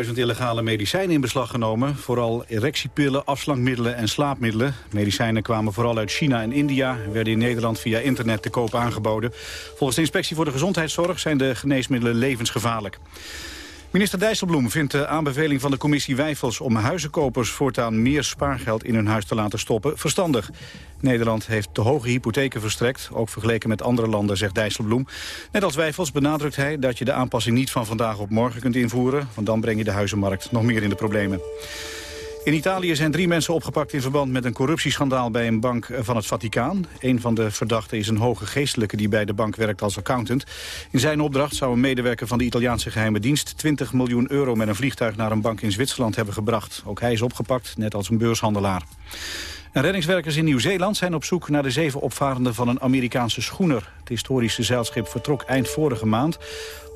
90.000 illegale medicijnen in beslag genomen. Vooral erectiepillen, afslankmiddelen en slaapmiddelen. Medicijnen kwamen vooral uit China en India... werden in Nederland via internet te koop aangeboden. Volgens de Inspectie voor de Gezondheidszorg zijn de geneesmiddelen levensgevaarlijk. Minister Dijsselbloem vindt de aanbeveling van de commissie Wijfels... om huizenkopers voortaan meer spaargeld in hun huis te laten stoppen verstandig. Nederland heeft te hoge hypotheken verstrekt, ook vergeleken met andere landen, zegt Dijsselbloem. Net als Wijfels benadrukt hij dat je de aanpassing niet van vandaag op morgen kunt invoeren... want dan breng je de huizenmarkt nog meer in de problemen. In Italië zijn drie mensen opgepakt in verband met een corruptieschandaal bij een bank van het Vaticaan. Een van de verdachten is een hoge geestelijke die bij de bank werkt als accountant. In zijn opdracht zou een medewerker van de Italiaanse geheime dienst 20 miljoen euro met een vliegtuig naar een bank in Zwitserland hebben gebracht. Ook hij is opgepakt, net als een beurshandelaar. En reddingswerkers in Nieuw-Zeeland zijn op zoek naar de zeven opvarenden van een Amerikaanse schoener. Het historische zeilschip vertrok eind vorige maand.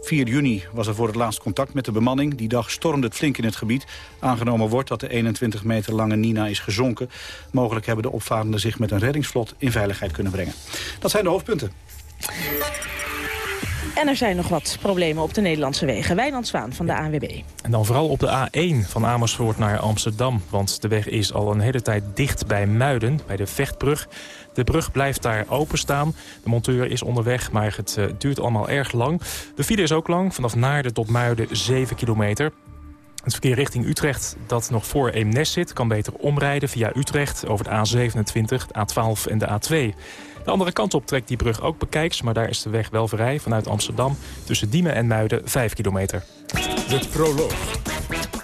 4 juni was er voor het laatst contact met de bemanning. Die dag stormde het flink in het gebied. Aangenomen wordt dat de 21 meter lange Nina is gezonken. Mogelijk hebben de opvarenden zich met een reddingsvlot in veiligheid kunnen brengen. Dat zijn de hoofdpunten. En er zijn nog wat problemen op de Nederlandse wegen. Wijnand Zwaan van de ANWB. En dan vooral op de A1 van Amersfoort naar Amsterdam. Want de weg is al een hele tijd dicht bij Muiden, bij de Vechtbrug. De brug blijft daar openstaan. De monteur is onderweg, maar het uh, duurt allemaal erg lang. De file is ook lang, vanaf Naarden tot Muiden 7 kilometer. Het verkeer richting Utrecht dat nog voor Eemnes zit... kan beter omrijden via Utrecht over de A27, de A12 en de A2. De andere kant op trekt die brug ook bekijks... maar daar is de weg wel vrij vanuit Amsterdam... tussen Diemen en Muiden 5 kilometer. De proloog.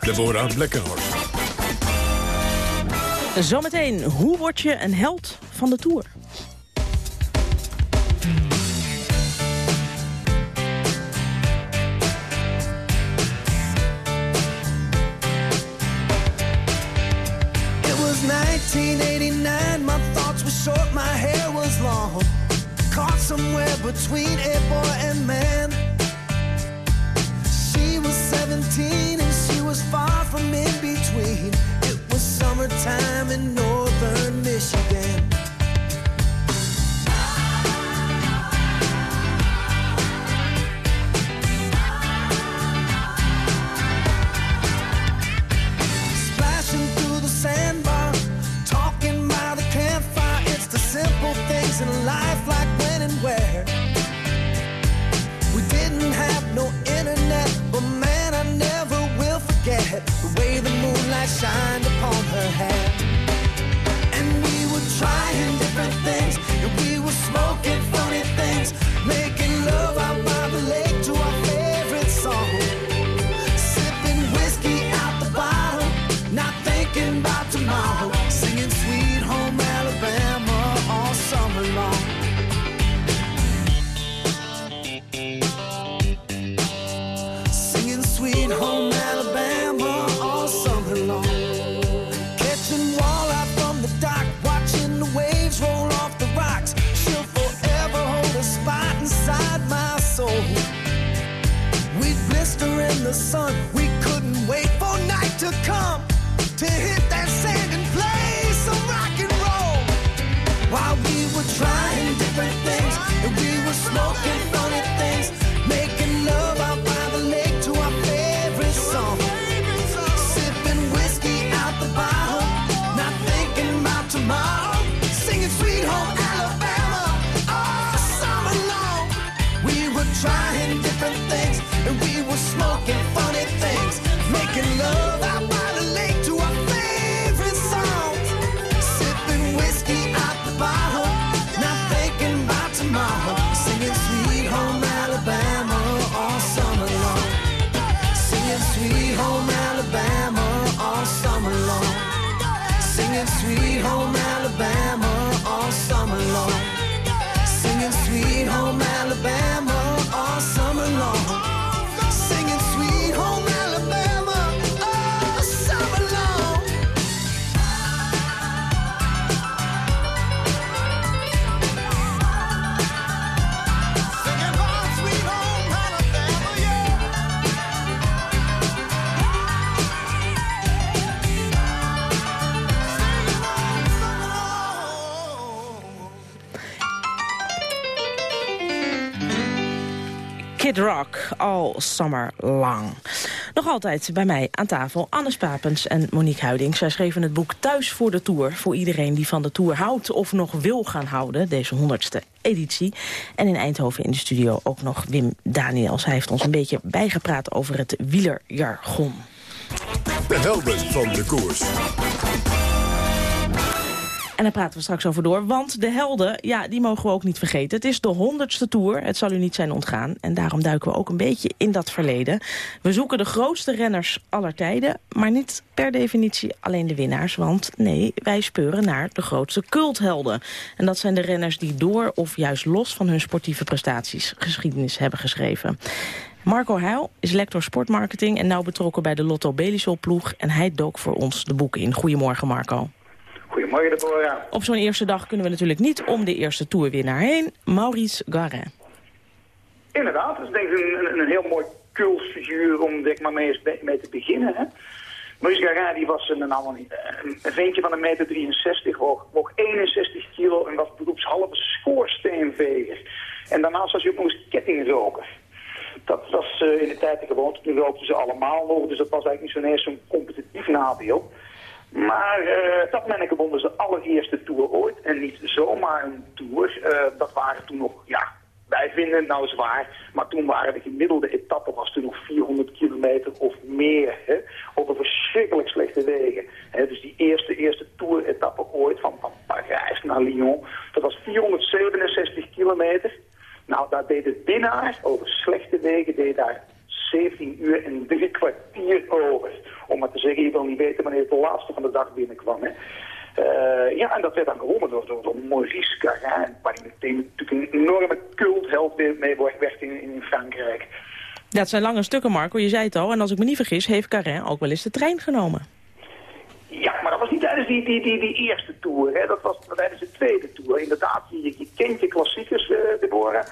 Deborah Blekkenhorst. Zometeen, hoe word je een held van de Tour? It was 1989, my thoughts were short, my somewhere between a boy and man. She was 17 and she was far from in between. It was summertime in northern Michigan. The long. Nog altijd bij mij aan tafel Anne Spapens en Monique Huiding. Zij schreven het boek Thuis voor de Tour... voor iedereen die van de Tour houdt of nog wil gaan houden. Deze honderdste editie. En in Eindhoven in de studio ook nog Wim Daniels. Hij heeft ons een beetje bijgepraat over het wielerjargon. De helden van de koers. En daar praten we straks over door, want de helden, ja, die mogen we ook niet vergeten. Het is de honderdste Tour, het zal u niet zijn ontgaan. En daarom duiken we ook een beetje in dat verleden. We zoeken de grootste renners aller tijden, maar niet per definitie alleen de winnaars. Want nee, wij speuren naar de grootste culthelden. En dat zijn de renners die door of juist los van hun sportieve prestaties geschiedenis hebben geschreven. Marco Heil is lector sportmarketing en nauw betrokken bij de Lotto Belisol ploeg. En hij dook voor ons de boeken in. Goedemorgen Marco. Goedemorgen Deborah. Op zo'n eerste dag kunnen we natuurlijk niet om de eerste toerwinnaar heen. Maurice Garin. Inderdaad, dat is denk ik een, een, een heel mooi cultfiguur om denk maar, mee, mee te beginnen. Hè? Maurice Garin die was een, een, een ventje van een meter 63, woog, woog 61 kilo en was beroepshalve schoorsteenveger. En daarnaast was hij ook nog eens kettingroker. Dat was uh, in de tijd de gewoonte, toen rookten ze allemaal nog, dus dat was eigenlijk niet zo'n eens zo'n competitief nadeel. Maar uh, dat manneke won dus de allereerste Tour ooit. En niet zomaar een Tour. Uh, dat waren toen nog, ja, wij vinden het nou zwaar. Maar toen waren de gemiddelde etappe was toen nog 400 kilometer of meer. Hè, op een verschrikkelijk slechte wegen. Hè, dus die eerste, eerste Tour-etappe ooit van, van Parijs naar Lyon. Dat was 467 kilometer. Nou, daar deed de winnaar over slechte wegen, deed daar 17 uur en drie kwartier over. Om maar te zeggen, je wil niet weten wanneer het de laatste van de dag binnenkwam. Hè. Uh, ja, en dat werd dan gewonnen door, door, door Maurice Garin, waar hij meteen natuurlijk een enorme cultheld mee werd in, in Frankrijk. Ja, het zijn lange stukken, Marco, je zei het al. En als ik me niet vergis, heeft Garin ook wel eens de trein genomen. Ja, maar dat was niet tijdens die, die, die, die eerste tour. Hè. Dat was tijdens de tweede tour. Inderdaad, je, je kent je klassiekers, uh, Deborah.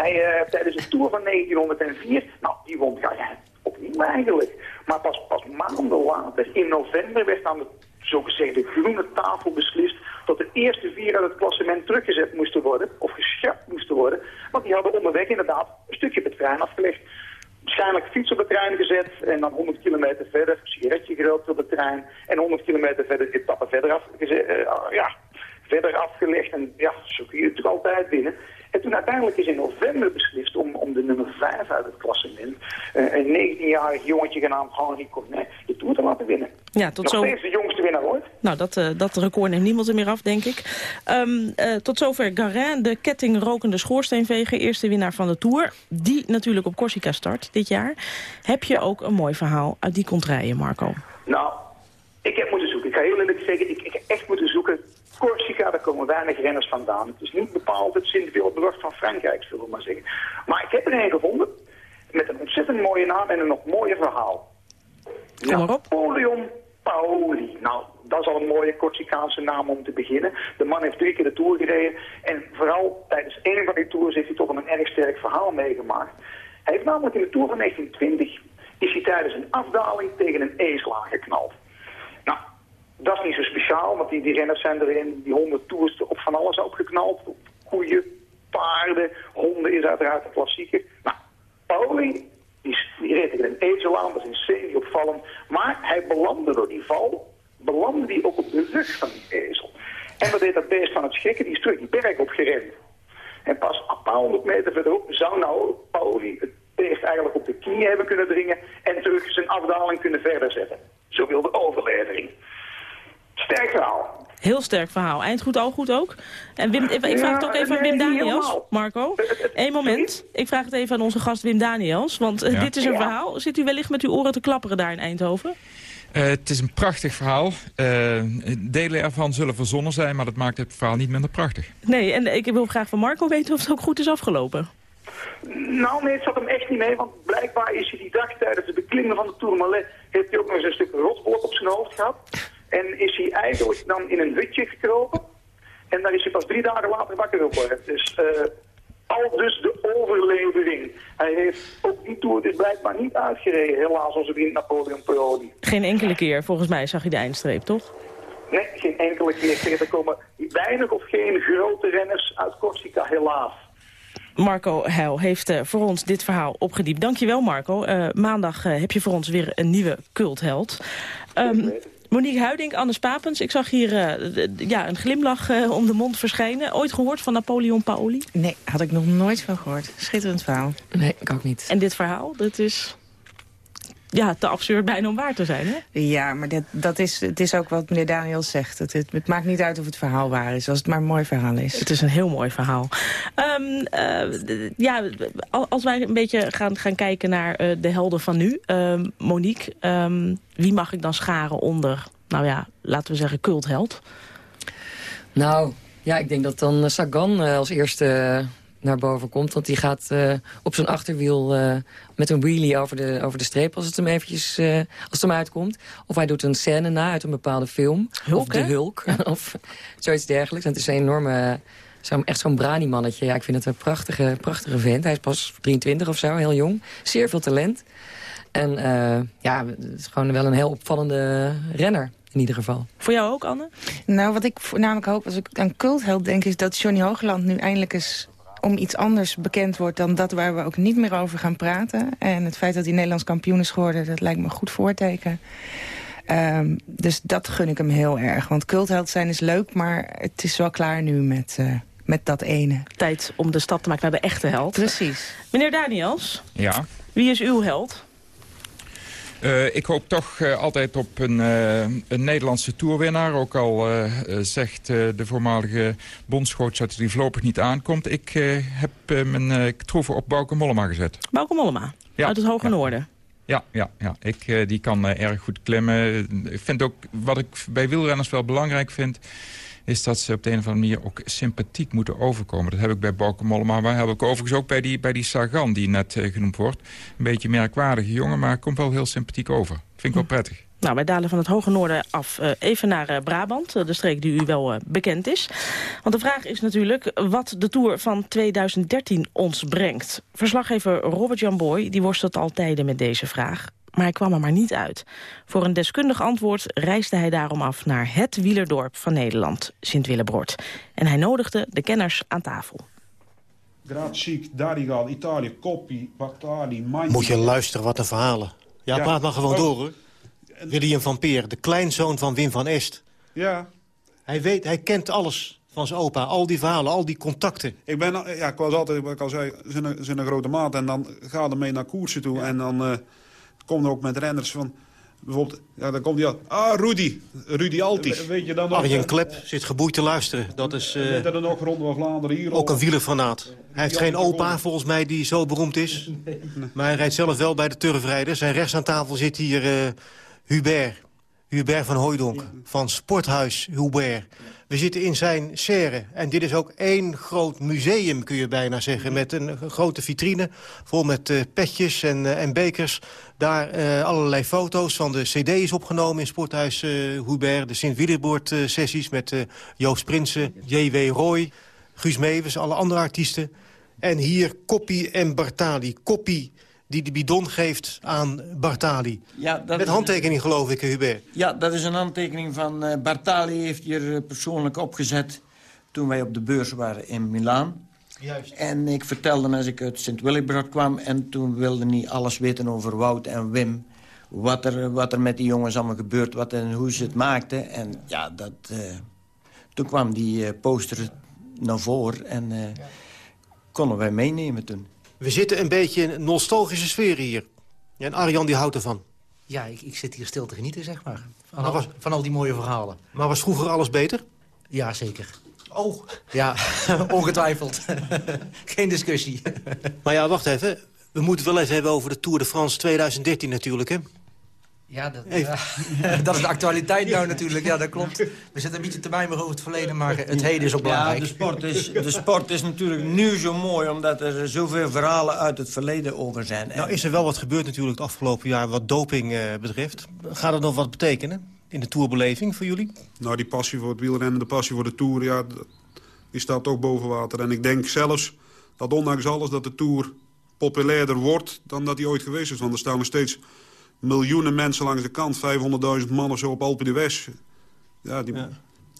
Hij uh, tijdens de tour van 1904, nou, die won Garin opnieuw eigenlijk. Maar pas, pas maanden later, in november, werd aan de zogezegde groene tafel beslist dat de eerste vier uit het klassement teruggezet moesten worden, of geschrapt moesten worden. Want die hadden onderweg inderdaad een stukje op de trein afgelegd. Waarschijnlijk fiets op de trein gezet en dan 100 kilometer verder, sigaretje gerookt op de trein en 100 kilometer verder etappe verder, afgezet, uh, ja, verder afgelegd. En ja, zo kun je natuurlijk altijd binnen. En toen uiteindelijk is in november beslist om, om de nummer 5 uit het klassement, uh, een 19-jarig jongetje genaamd Henri Cornet, de Tour te laten winnen. Ja, tot Nog zo... steeds de jongste winnaar ooit. Nou, dat, uh, dat record neemt niemand er meer af, denk ik. Um, uh, tot zover Garin, de kettingrokende schoorsteenveger, eerste winnaar van de Tour. Die natuurlijk op Corsica start dit jaar. Heb je ook een mooi verhaal uit die contraien, Marco? Nou, ik heb moeten zoeken. Ik ga heel eerlijk zeggen, ik, ik heb echt moeten Corsica, daar komen weinig renners vandaan. Het is niet bepaald het Sint-Wilbrug van Frankrijk, zullen we maar zeggen. Maar ik heb er een gevonden met een ontzettend mooie naam en een nog mooier verhaal. Kom maar op. Napoleon Paoli. Nou, dat is al een mooie Corsicaanse naam om te beginnen. De man heeft drie keer de Tour gereden. En vooral tijdens een van die Tours heeft hij toch een erg sterk verhaal meegemaakt. Hij heeft namelijk in de Tour van 1920 is hij tijdens een afdaling tegen een ezel aangeknald. Dat is niet zo speciaal, want die, die renners zijn er in die honderd tours op van alles opgeknald. Koeien, paarden, honden is uiteraard een klassieker. Nou, Pauli, die, reed tegen een ezel aan, dat is semi-opvallend. Maar hij belandde door die val, belandde die ook op de rug van die ezel. En wat deed dat beest van het schrikken? Die is terug die berg opgerend. En pas een paar honderd meter verderop zou nou Pauli het beest eigenlijk op de knie hebben kunnen dringen en terug zijn afdaling kunnen verder zetten. Zo wil de overlevering. Sterk verhaal. Heel sterk verhaal. Eindgoed, al goed ook. En Wim, ik vraag het ook even aan Wim Daniels, Marco. (laughs) Eén moment. Ik vraag het even aan onze gast Wim Daniels. Want uh, Ja. dit is een Ja. verhaal. Zit u wellicht met uw oren te klapperen daar in Eindhoven? Uh, het is een prachtig verhaal. Uh, delen ervan zullen verzonnen zijn, maar dat maakt het verhaal niet minder prachtig. Nee, en ik wil graag van Marco weten of het ook goed is afgelopen. Nou nee, het zat hem echt niet mee, want blijkbaar is hij die dag tijdens de beklimmen van de Tourmalet... heeft hij ook nog eens een stuk rotsblok op zijn hoofd gehad. En is hij eigenlijk dan in een hutje gekropen. En daar is hij pas drie dagen later wakker geworden. Dus uh, al dus de overlevering. Hij heeft ook die Tour dus blijkbaar niet uitgereden, helaas onze vriend Napoleon Paoli. Geen enkele keer, volgens mij zag je de eindstreep, toch? Nee, geen enkele keer. Er komen weinig of geen grote renners uit Corsica, helaas. Marco Heil heeft uh, voor ons dit verhaal opgediept. Dankjewel Marco. Uh, maandag uh, heb je voor ons weer een nieuwe cultheld. Um, Monique Huiding, Anne Papens. Ik zag hier ja, een glimlach om de mond verschijnen. Ooit gehoord van Napoleon Paoli? Nee, had ik nog nooit van gehoord. Schitterend verhaal. Nee, ik ook niet. En dit verhaal, dat is... ja, te absurd bijna om waar te zijn, hè? Ja, maar dat, dat is, het is ook wat meneer Daniel zegt. Het, het, het maakt niet uit of het verhaal waar is, als het maar een mooi verhaal is. Het is een heel mooi verhaal. Ehm, eh, d- ja, al- als wij een beetje gaan, gaan kijken naar eh, de helden van nu. Ehm, Monique, ehm, wie mag ik dan scharen onder, nou ja, laten we zeggen, cultheld? Nou, ja, ik denk dat dan eh, Sagan als eerste naar boven komt. Want die gaat eh, op zijn achterwiel eh, met een wheelie over de, over de streep... als het hem eventjes eh, als het hem uitkomt. Of hij doet een scène na uit een bepaalde film. Hulk, of de hè? Hulk. (laughs) of zoiets dergelijks. En het is een enorme... Zo, echt zo'n brani-mannetje. Ja, ik vind het een prachtige, prachtige vent. Hij is pas 23 of zo, heel jong. Zeer veel talent. En eh, ja, het is gewoon wel een heel opvallende renner. In ieder geval. Voor jou ook, Anne? Nou, wat ik voornamelijk hoop als ik aan cultheld denk... is dat Johnny Hoogland nu eindelijk eens om iets anders bekend wordt... dan dat waar we ook niet meer over gaan praten. En het feit dat hij Nederlands kampioen is geworden... dat lijkt me een goed voorteken. Ehm, dus dat gun ik hem heel erg. Want cultheld zijn is leuk, maar het is wel klaar nu met, eh, met dat ene. Tijd om de stap te maken naar de echte held. Precies. Meneer Daniels, Ja. wie is uw held? Eh, ik hoop toch eh, altijd op een, eh, een Nederlandse toerwinnaar. Ook al zegt de voormalige bondscoach dat hij voorlopig niet aankomt. Ik heb mijn troeven op Bauke Mollema gezet. Bauke Mollema, Ja, uit het Hoge ja. Noorden. Ja, ja, ja. Ik, die kan erg goed klimmen. Ik vind ook, wat ik bij wielrenners wel belangrijk vind... is dat ze op de een of andere manier ook sympathiek moeten overkomen. Dat heb ik bij Bauke Mollema, maar heb ik overigens ook bij die, bij die Sagan... die net eh, genoemd wordt. Een beetje een merkwaardige jongen, maar komt wel heel sympathiek over. Vind ik wel prettig. Nou, wij dalen van het Hoge Noorden af eh, even naar eh, Brabant, eh, de streek die u wel eh, bekend is. Want de vraag is natuurlijk wat de Tour van 2013 ons brengt. Verslaggever Robert-Jan Boy die worstelt al tijden met deze vraag. Maar hij kwam er maar niet uit. Voor een deskundig antwoord reisde hij daarom af naar het wielerdorp van Nederland, Sint-Willebroord. En hij nodigde de kenners aan tafel. Darigal, Italië, Coppi. Moet je luisteren, wat een verhalen. Ja, Ja. praat maar gewoon Oh. door, hoor. William van Peer, de kleinzoon van Wim van Est. Ja, Hij, weet, hij kent alles van zijn opa, al die verhalen, al die contacten. ik, ben, ja, ik was altijd, wat ik al zei, zijn, zijn een grote maat. En dan gaat hij mee naar koersen toe. En dan eh komt er ook met renners van... Bijvoorbeeld, ja, dan komt hij al... Ah, Rudy. Rudy Altis. Weet je dan nog... Arjen eh, Klep zit geboeid te luisteren. Dat is eh, Weet er nog Ronde van Vlaanderen hier ook al? een wielerfanaat. Hij heeft geen opa, volgens mij, die zo beroemd is. Maar hij rijdt zelf wel bij de turfrijders. En rechts aan tafel zit hier eh, Hubert. Hubert van Hooijdonk, van Sporthuis Hubert. We zitten in zijn serre. En dit is ook één groot museum, kun je bijna zeggen. Met een grote vitrine, vol met eh, petjes en, eh, en bekers. Daar eh, allerlei foto's van de cd's opgenomen in Sporthuis Hubert. De Sint-Wiederboord-sessies met Joost Prinsen, J.W. Roy... Guus Meeuwis, alle andere artiesten. En hier Koppie en Bartali. Koppie die de bidon geeft aan Bartali. Ja, dat Met is- handtekening, geloof ik, Hubert. Ja, dat is een handtekening van eh Bartali. heeft hier eh, persoonlijk opgezet toen wij op de beurs waren in Milaan. Juist. En ik vertelde als ik uit Sint-Willibrord kwam... en toen wilde niet alles weten over Wout en Wim... wat er, wat er met die jongens allemaal gebeurt wat en hoe ze het maakten. En ja, dat, eh, toen kwam die eh, poster naar voren en eh, konden wij meenemen toen. We zitten een beetje in een nostalgische sfeer hier. En Arjan die houdt ervan. Ja, ik, ik zit hier stil te genieten, zeg maar. Van, Maar al, was- van al die mooie verhalen. Maar was vroeger alles beter? Ja, zeker. Oh. Ja, (laughs) ongetwijfeld. (laughs) Geen discussie. Maar ja, wacht even. We moeten het wel even hebben over de Tour de France 2013 natuurlijk, hè? Ja, dat, ja, (laughs) dat is de actualiteit nou natuurlijk. Ja, dat klopt. We zitten een beetje te mijmeren over het verleden, maar het heden is ook belangrijk. Ja, de sport is, de sport is natuurlijk nu zo mooi... omdat er zoveel verhalen uit het verleden over zijn. Nou is er wel wat gebeurd natuurlijk het afgelopen jaar wat doping eh, betreft. Gaat het nog wat betekenen in de tourbeleving voor jullie? Nou, die passie voor het wielrennen, de passie voor de Tour, ja, die staat toch boven water. En ik denk zelfs dat ondanks alles dat de Tour populairder wordt dan dat die ooit geweest is. Want er staan nog steeds miljoenen mensen langs de kant, 500.000 man of zo op Alpe d'Huez. Ja, die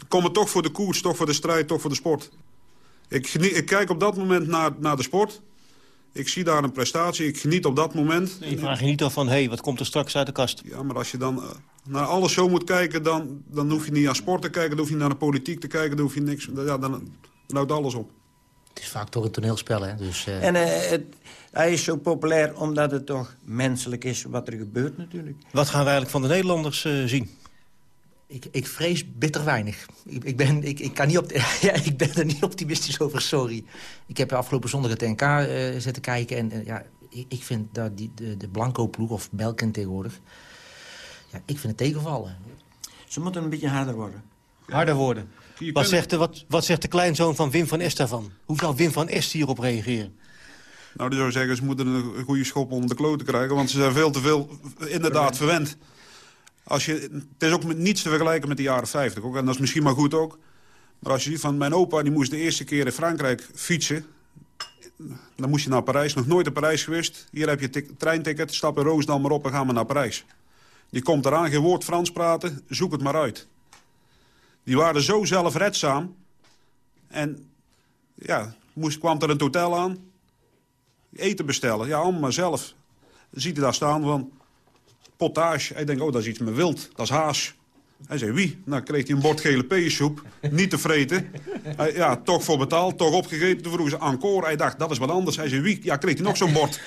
komen toch voor de koers, toch voor de strijd, toch voor de sport. Ik, geniet, ik kijk op dat moment naar, naar de sport. Ik zie daar een prestatie, ik geniet op dat moment. Je vraagt je niet af van, hé, hey, wat komt er straks uit de kast? Ja, maar als je dan eh, naar alles zo moet kijken... Dan, dan hoef je niet naar sport te kijken, dan hoef je niet naar de politiek te kijken... dan hoef je niks... Ja, dan, dan houdt alles op. Het is vaak toch een toneelspel, hè? Dus, uh... En uh, het, hij is zo populair omdat het toch menselijk is wat er gebeurt natuurlijk. Wat gaan we eigenlijk van de Nederlanders uh, zien? Ik, ik vrees bitter weinig. Ik, ik, ben, ik, ik, kan niet op, (laughs) ja, ik ben er niet optimistisch over, sorry. Ik heb afgelopen zondag het NK uh, zitten kijken. En ja, ik, ik, vind dat die, de, de Blanco-ploeg, of Belkin tegenwoordig... Ja, ik vind het tegenvallen. Ze moeten een beetje harder worden. Harder worden. Wat zegt, de, wat, wat zegt de kleinzoon van Wim van Est daarvan? Hoe zou Wim van Est hierop reageren? Nou, die zou zeggen, ze moeten een goede schop onder de kloten krijgen... want ze zijn veel te veel inderdaad verwend. Als je, het is ook met niets te vergelijken met de jaren 50. Ook, en dat is misschien maar goed ook. Maar als je ziet van mijn opa, die moest de eerste keer in Frankrijk fietsen. Dan moest je naar Parijs. Nog nooit in Parijs geweest. Hier heb je treinticket, stap in Roosdam maar op en gaan we naar Parijs. Je komt eraan, geen woord Frans praten, zoek het maar uit. Die waren zo zelfredzaam. En ja, moest, kwam er een hotel aan. Eten bestellen, ja, allemaal zelf. Dan ziet hij daar staan van potage. Hij denkt, oh, dat is iets met wild, dat is haas. Hij zei, wie? Nou, kreeg hij een bord gele peersoep. Niet te vreten. Hij, ja, toch voor betaald, toch opgegeten. Toen vroegen ze encore. Hij dacht, dat is wat anders. Hij zei, wie? Ja, kreeg hij nog zo'n bord.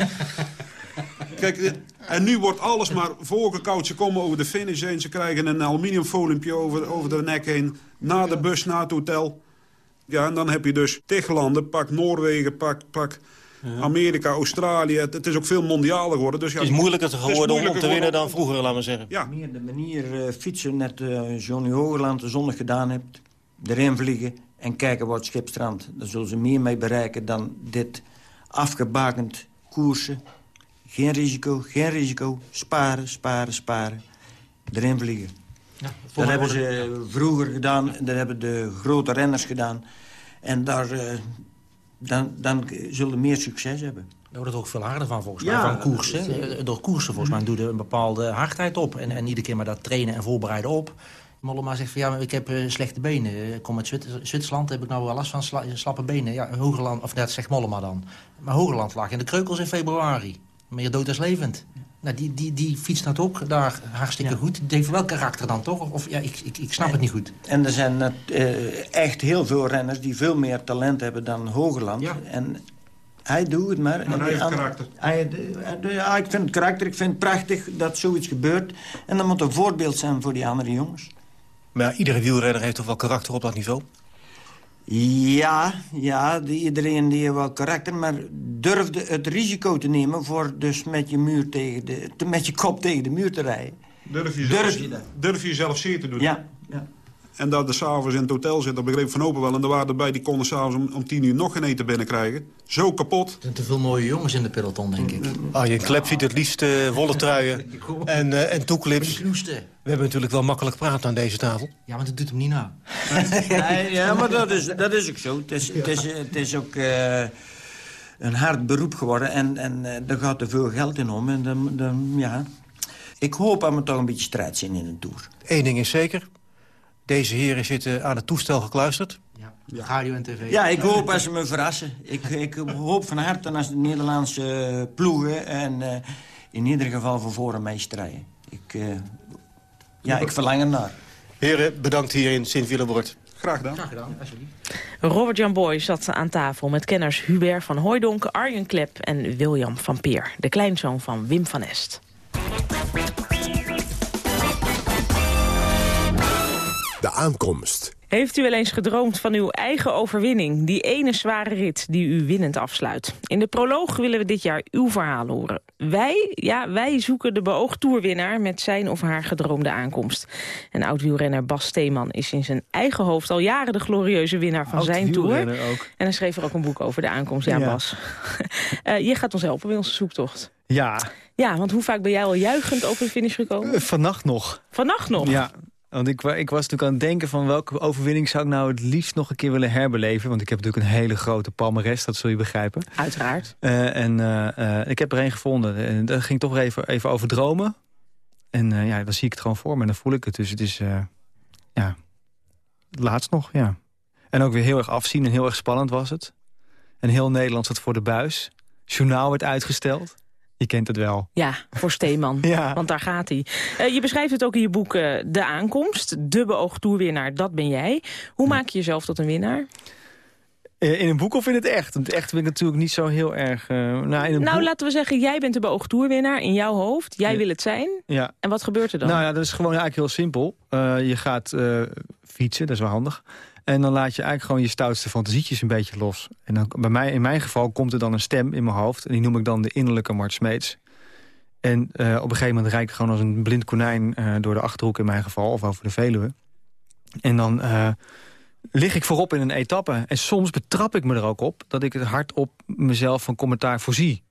(laughs) Kijk, en nu wordt alles maar voorgekoud. Ze komen over de finish heen. Ze krijgen een aluminiumfoliumpje over, over de nek heen. Na de bus, naar het hotel. Ja, en dan heb je dus tig landen. Pak Noorwegen, pak, pak Amerika, Australië. Het, het, is ook veel mondialer geworden. Dus ja, het is moeilijker te geworden om te winnen dan vroeger, laten we zeggen. Ja. Meer de manier uh, fietsen, net uh, Johnny Hogerland de zondag gedaan hebt. Erin vliegen en kijken wat schip strandt. Daar zullen ze meer mee bereiken dan dit afgebakend koersen. Geen risico, geen risico. Sparen, sparen, sparen. Erin vliegen. Ja, dat hebben ze vroeger gedaan. Dat hebben de grote renners gedaan. En daar, uh, dan, dan zullen meer succes hebben. Daar wordt het ook veel harder van, volgens mij, van koersen. Door koersen, volgens mij, doe je een bepaalde hardheid op. En, en iedere keer maar dat trainen en voorbereiden op. Mollema zegt van, ja, maar ik heb uh, slechte benen. Ik kom uit Zwitserland, heb ik nou wel last van sla slappe benen. Ja, Hogerland, of dat zegt Mollema dan. Maar Hogerland lag in de kreukels in februari. Meer dood als levend. Nou, die, die, die fietst dat ook daar hartstikke ja. goed. Die heeft wel karakter dan, toch? Of ja, ik, ik, ik snap en, het niet goed. En er zijn uh, echt heel veel renners die veel meer talent hebben dan Hogerland. Ja. En hij doet het maar. Maar hij heeft karakter. Hij, ja, ik vind het karakter. Ik vind het prachtig dat zoiets gebeurt. En dat moet een voorbeeld zijn voor die andere jongens. Maar ja, iedere wielrenner heeft toch wel karakter op dat niveau? Ja, ja die, iedereen die heeft wel karakter, maar durfde het risico te nemen... voor dus met je, muur tegen de, te, met je kop tegen de muur te rijden. Durf je, zelf, je, durf je jezelf zeer te doen? Ja. En dat de s'avonds in het hotel zit, dat begreep Van Open wel. En er waren erbij, die konden s'avonds om, om tien uur nog geen eten binnenkrijgen. Zo kapot. Er zijn te veel mooie jongens in de peloton, denk ik. Ah, je klep ziet het liefst uh, wollen truien en, uh, en toeklips. We hebben natuurlijk wel makkelijk praten aan deze tafel. Ja, maar dat doet hem niet na. (laughs) nee, ja, maar dat is, dat is ook zo. Het is, het is, het is ook... Uh, een hard beroep geworden en, en uh, er gaat er veel geld in om. En dan, dan, ja. Ik hoop dat we toch een beetje strijd zien in een Tour. Eén ding is zeker, deze heren zitten aan het toestel gekluisterd. Ja, radio en tv. Ja, ik hoop als ze me verrassen. Ik, ik hoop van harte als de Nederlandse ploegen... en uh, in ieder geval voor voren mij strijden. Ik, uh, ja, ik verlang ernaar. Heren, bedankt hier in Sint-Willebord. Graag gedaan. Graag gedaan, alsjeblieft. Robert Jan Boy zat aan tafel met kenners Hubert van Hooijdonk, Arjen Klep en William van Peer. De kleinzoon van Wim van Est. aankomst. Heeft u wel eens gedroomd van uw eigen overwinning? Die ene zware rit die u winnend afsluit. In de proloog willen we dit jaar uw verhaal horen. Wij, ja, wij zoeken de beoogd toerwinnaar met zijn of haar gedroomde aankomst. En oud-wielrenner Bas Steeman is in zijn eigen hoofd al jaren de glorieuze winnaar van zijn tour. Ook. En hij schreef er ook een boek over de aankomst. Ja, Ja. Bas. uh, (laughs) je gaat ons helpen bij onze zoektocht. Ja, Ja, want hoe vaak ben jij al juichend over de finish gekomen? eh, vannacht nog. Vannacht nog? Ja, want ik, wa- ik was natuurlijk aan het denken van welke overwinning zou ik nou het liefst nog een keer willen herbeleven. Want ik heb natuurlijk een hele grote palmares, dat zul je begrijpen. Uiteraard. Eh, en eh, eh, ik heb er een gevonden. En daar ging toch even, even over dromen. En ja, dan zie ik het gewoon voor me en dan voel ik het. Dus het is, ja, laatst nog, ja. En ook weer heel erg afzien en heel erg spannend was het. En heel Nederland zat voor de buis. Journaal werd uitgesteld. Je kent het wel. Ja, voor Steeman. (laughs) Ja. Want daar gaat hij. Eh, je beschrijft het ook in je boek eh, De Aankomst. De beoogd toerwinnaar, dat ben jij. Hoe maak je jezelf tot een winnaar? Eh, In een boek of in het echt? In het echt ben ik natuurlijk niet zo heel erg... nou, in een Nou, laten we zeggen, jij bent de beoogd toerwinnaar in jouw hoofd. Jij wil het zijn. Ja. En wat gebeurt er dan? Nou ja, dat is gewoon eigenlijk heel simpel. Je gaat fietsen, dat is wel handig. En dan laat je eigenlijk gewoon je stoutste fantasietjes een beetje los. En dan, bij mij, in mijn geval komt er dan een stem in mijn hoofd. En die noem ik dan de innerlijke Mart Smeets. En eh, op een gegeven moment rijd ik gewoon als een blind konijn... eh, door de Achterhoek in mijn geval, of over de Veluwe. En dan eh, lig ik voorop in een etappe. En soms betrap ik me er ook op... dat ik het hard op mezelf van commentaar voorzie.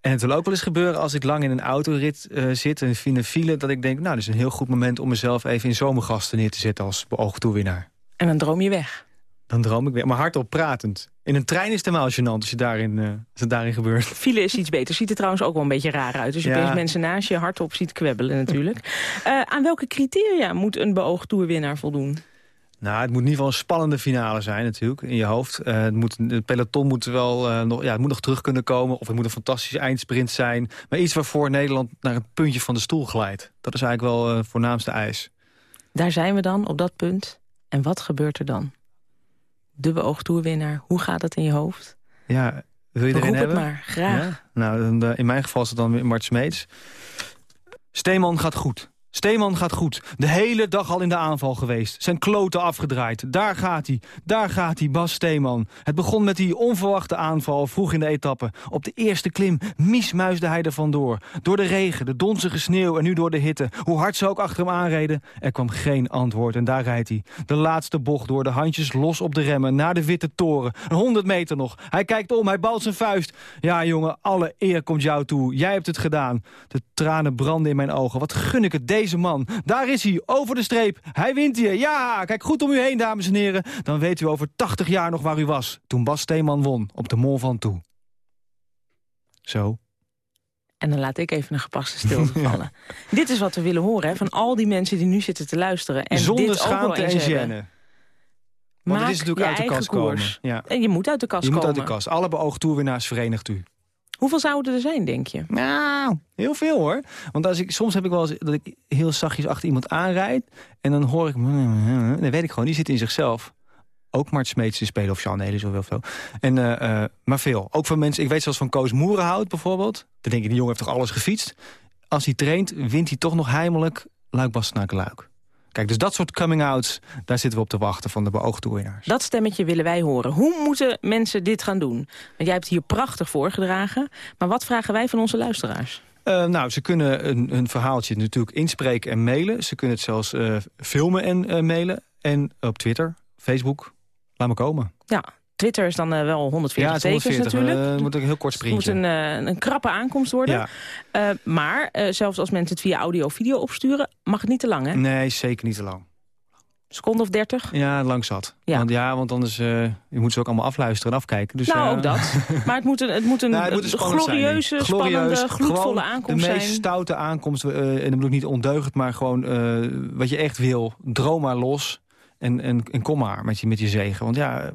En het wil ook wel eens gebeuren als ik lang in een autorit zit... en in een file, dat ik denk... nou, dit is een heel goed moment om mezelf even in zomergasten neer te zetten... als beoogd toewinnaar. En dan droom je weg. Dan droom ik weer, maar hardop pratend. In een trein is het helemaal gênant als, je daarin, eh, als het daarin gebeurt. (laughs) File is iets beter. Ziet er trouwens ook wel een beetje raar uit. Dus je Ja. mensen naast je hardop ziet kwebbelen natuurlijk. (laughs) Eh, aan welke criteria moet een beoogd toerwinnaar voldoen? Nou, het moet in ieder geval een spannende finale zijn natuurlijk, in je hoofd. Eh, het, moet, het peloton moet wel nog, ja, het moet nog terug kunnen komen... of het moet een fantastische eindsprint zijn. Maar iets waarvoor Nederland naar het puntje van de stoel glijdt. Dat is eigenlijk wel het voornaamste eis. Daar zijn we dan, op dat punt. En wat gebeurt er dan? De beoogd hoe gaat het in je hoofd? Ja, wil je erin het hebben? maar, graag. Ja? Nou, eh, in mijn geval is het dan weer Mart Smeets. Steeman gaat goed. Steeman gaat goed. De hele dag al in de aanval geweest. Zijn kloten afgedraaid. Daar gaat hij. Daar gaat hij, Bas Steeman. Het begon met die onverwachte aanval vroeg in de etappe. Op de eerste klim miesmuisde hij er vandoor. Door de regen, de donzige sneeuw en nu door de hitte. Hoe hard ze ook achter hem aanreden, er kwam geen antwoord. En daar rijdt hij. De laatste bocht door, de handjes los op de remmen. Naar de witte toren. Een honderd meter nog. Hij kijkt om, hij balt zijn vuist. Ja, jongen, alle eer komt jou toe. Jij hebt het gedaan. De tranen branden in mijn ogen. Wat gun ik het deze man. Daar is hij, over de streep. Hij wint hier. Ja, kijk goed om u heen, dames en heren. Dan weet u over 80 jaar nog waar u was. Toen Bas Steeman won, op de Mol van Toe. Zo. En dan laat ik even een gepaste stilte (laughs) vallen. Dit is wat we willen horen hè, van al die mensen die nu zitten te luisteren. En Zonder dit schaamte en gêne. Want het is natuurlijk uit de kast koers. komen. Ja. En je moet uit de kast Je moet komen. uit de kast. Alle beoogd toerwinnaars verenigt u. Hoeveel zouden er zijn, denk je? Nou, heel veel hoor. Want als ik, soms heb ik wel eens dat ik heel zachtjes achter iemand aanrijd... en dan hoor ik... Dan weet ik gewoon, die zit in zichzelf. Ook Mart Smeets te spelen, of Jean Nelis of zo. En, eh, eh, maar veel. Ook van mensen, ik weet zoals van Koos Moerenhout bijvoorbeeld. Dan denk ik, die jongen heeft toch alles gefietst? Als hij traint, wint hij toch nog heimelijk luik luik. Kijk, dus dat soort coming-outs, daar zitten we op te wachten van de beoogd toerwinnaars. Dat stemmetje willen wij horen. Hoe moeten mensen dit gaan doen? Want jij hebt hier prachtig voorgedragen. Maar wat vragen wij van onze luisteraars? Eh, nou, ze kunnen een, een verhaaltje natuurlijk inspreken en mailen. Ze kunnen het zelfs eh, filmen en eh, mailen. En op Twitter, Facebook, laat me komen. Ja, Twitter is dan eh, wel 140 ja, het is tekens 140. natuurlijk. eh, moet ook een heel kort Het moet sprintje. een, eh, een krappe aankomst worden. Ja. Maar zelfs als mensen het via audio of video opsturen... mag het niet te lang, hè? Nee, zeker niet te lang. Seconde of 30? Ja, lang zat. Ja. Want, ja, want anders uh, je moet ze ook allemaal afluisteren en afkijken. Dus, nou, uh, ook dat. (laughs) Maar het moet een, het moet een, nou, het moet een glorieuze, zijn. spannende, gloedvolle aankomst de meest zijn. stoute aankomst. Uh, en dan bedoel ik niet ondeugend, maar gewoon wat je echt wil. Droom maar los en, en, en kom maar met je, met je zegen. Want ja,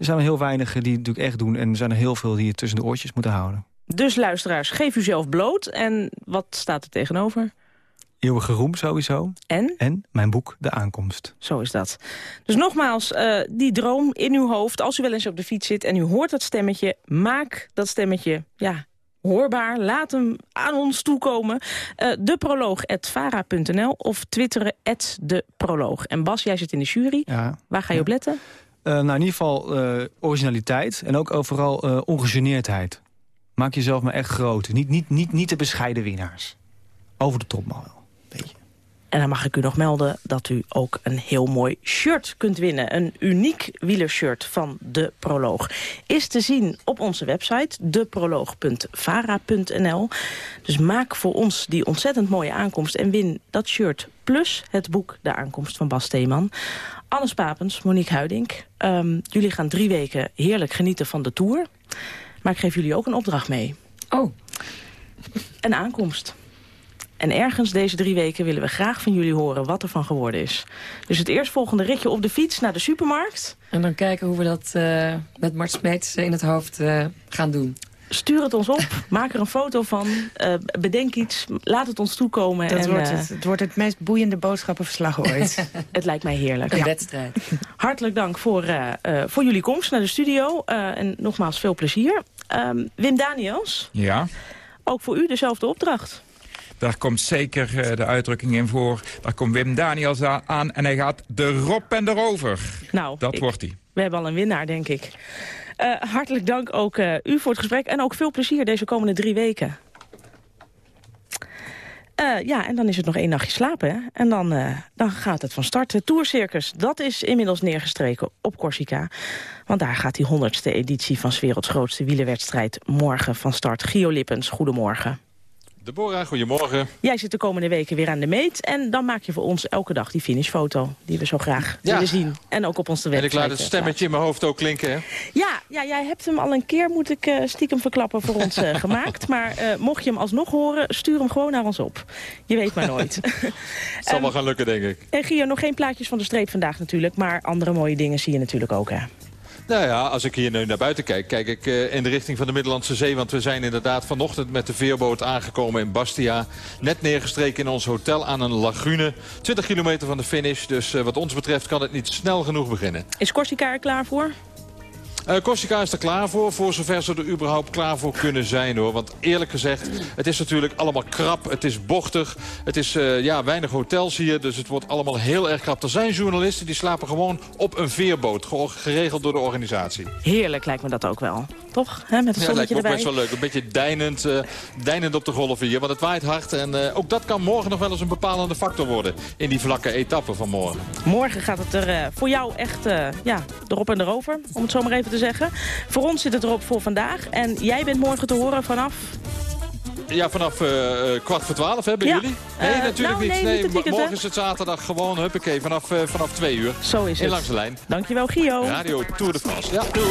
er zijn er heel weinig die het natuurlijk echt doen. En er zijn er heel veel die het tussen de oortjes moeten houden. Dus luisteraars, geef u zelf bloot. En wat staat er tegenover? Eeuwige roem sowieso. En? En mijn boek De Aankomst. Zo is dat. Dus nogmaals, uh, die droom in uw hoofd. Als u wel eens op de fiets zit en u hoort dat stemmetje... maak dat stemmetje ja, hoorbaar. Laat hem aan ons toekomen. Uh, deproloog.vara.nl of twitteren de proloog. En Bas, jij zit in de jury. Ja. Waar ga je ja. op letten? Uh, nou, in ieder geval originaliteit en ook overal ongegeneerdheid. Maak jezelf maar echt groot. Niet, niet, niet, niet de bescheiden winnaars. Over de top maar wel. En dan mag ik u nog melden dat u ook een heel mooi shirt kunt winnen. Een uniek wielershirt van De Proloog. Is te zien op onze website, deproloog.vara.nl. Dus maak voor ons die ontzettend mooie aankomst en win dat shirt... plus het boek De Aankomst van Bas Steeman. Anne Papens, Monique Huiding. Um, jullie gaan drie weken heerlijk genieten van de Tour. Maar ik geef jullie ook een opdracht mee. Oh. Een aankomst. En ergens deze drie weken willen we graag van jullie horen wat er van geworden is. Dus het eerstvolgende ritje op de fiets naar de supermarkt. En dan kijken hoe we dat uh, met Mart Smeets in het hoofd uh, gaan doen. Stuur het ons op, (laughs) maak er een foto van, uh, bedenk iets, laat het ons toekomen. Dat en, wordt het. het wordt het meest boeiende boodschappenverslag (laughs) ooit. het lijkt mij heerlijk. Een ja. wedstrijd. (laughs) Hartelijk dank voor, uh, voor jullie komst naar de studio. en nogmaals veel plezier. Um, Wim Daniels. Ja? Ook voor u dezelfde opdracht. Daar komt zeker de uitdrukking in voor. Daar komt Wim Daniels aan en hij gaat erop en erover. Nou, dat ik, wordt hij. We hebben al een winnaar, denk ik. Uh, hartelijk dank ook uh, u voor het gesprek en ook veel plezier deze komende drie weken. Uh, ja, en dan is het nog één nachtje slapen. En dan, dan gaat het van start. Het Tourcircus, dat is inmiddels neergestreken op Corsica. Want daar gaat die honderdste editie van 's werelds grootste wielerwedstrijd morgen van start. Gio Lippens, goedemorgen. Deborah, goedemorgen. Jij zit de komende weken weer aan de meet. En dan maak je voor ons elke dag die finishfoto. Die we zo graag ja. willen zien. En ook op onze website. En ik laat het stemmetje in mijn hoofd ook klinken, hè? Ja, ja jij hebt hem al een keer, moet ik uh, stiekem verklappen, voor ons uh, (laughs) gemaakt. Maar uh, mocht je hem alsnog horen, stuur hem gewoon naar ons op. Je weet maar nooit. (laughs) (laughs) het zal um, wel gaan lukken, denk ik. En Gio, nog geen plaatjes van de streep vandaag natuurlijk. Maar andere mooie dingen zie je natuurlijk ook, hè? Nou ja, als ik hier nu naar buiten kijk, kijk ik uh, in de richting van de Middellandse Zee. Want we zijn inderdaad vanochtend met de veerboot aangekomen in Bastia. Net neergestreken in ons hotel aan een lagune. 20 kilometer van de finish, dus uh, wat ons betreft kan het niet snel genoeg beginnen. Is Corsica er klaar voor? Uh, Corsica is er klaar voor, voor zover ze er überhaupt klaar voor kunnen zijn hoor. Want eerlijk gezegd, het is natuurlijk allemaal krap, het is bochtig. Het is uh, ja, weinig hotels hier, dus het wordt allemaal heel erg krap. Er zijn journalisten die slapen gewoon op een veerboot, geregeld door de organisatie. Heerlijk lijkt me dat ook wel, toch? He, met een ja, lijkt me ook erbij. best wel leuk. Een beetje deinend, uh, deinend op de golven hier, want het waait hard. En ook dat kan morgen nog wel eens een bepalende factor worden in die vlakke etappe van morgen. Morgen gaat het er voor jou echt ja, erop en erover, om het zo maar even te zeggen. Voor ons zit het erop voor vandaag. En jij bent morgen te horen vanaf... Ja, vanaf uh, kwart voor twaalf hebben ja. jullie? Nee, uh, natuurlijk nou, niet. Nee, nee weekend, morgen hè? is het zaterdag gewoon, huppakee, vanaf, uh, vanaf twee uur. Zo is in het. langs de lijn. Dankjewel, Gio. Radio Tour de France. Ja, doei.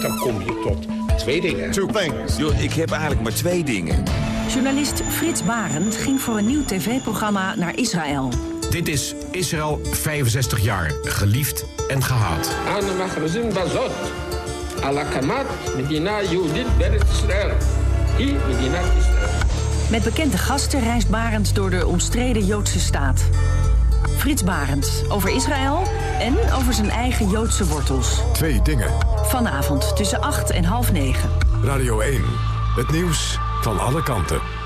Dan kom je tot twee dingen. Two things. Yo, ik heb eigenlijk maar twee dingen. Journalist Frits Barend ging voor een nieuw tv-programma naar Israël. Dit is Israël 65 jaar. Geliefd en gehaat. Met bekende gasten reist Barend door de omstreden Joodse staat. Frits Barend over Israël en over zijn eigen Joodse wortels. Twee dingen. Vanavond tussen 8 en half 9. Radio 1. Het nieuws van alle kanten.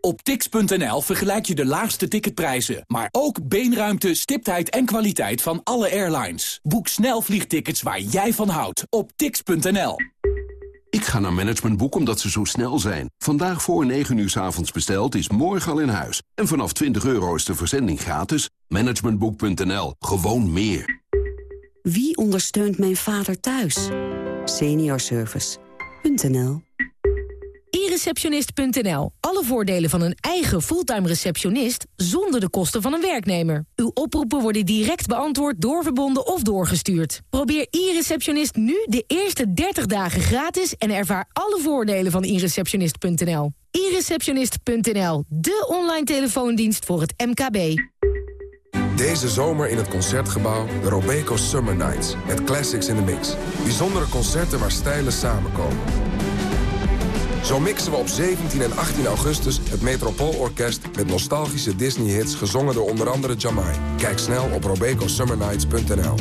Op tix.nl vergelijk je de laagste ticketprijzen, maar ook beenruimte, stiptheid en kwaliteit van alle airlines. Boek snel vliegtickets waar jij van houdt op tix.nl. Ik ga naar Managementboek omdat ze zo snel zijn. Vandaag voor 9 uur 's avonds besteld is morgen al in huis. En vanaf 20 euro is de verzending gratis. Managementboek.nl. Gewoon meer. Wie ondersteunt mijn vader thuis? Seniorservice.nl e-receptionist.nl. Alle voordelen van een eigen fulltime receptionist zonder de kosten van een werknemer. Uw oproepen worden direct beantwoord, doorverbonden of doorgestuurd. Probeer e-receptionist nu de eerste 30 dagen gratis en ervaar alle voordelen van e-receptionist.nl. e-receptionist.nl, de online telefoondienst voor het MKB. Deze zomer in het Concertgebouw de Robeco Summer Nights. Met classics in the mix. Bijzondere concerten waar stijlen samenkomen. Zo mixen we op 17 en 18 augustus het Metropoolorkest... met nostalgische Disney-hits gezongen door onder andere Jamai. Kijk snel op robecosummernights.nl.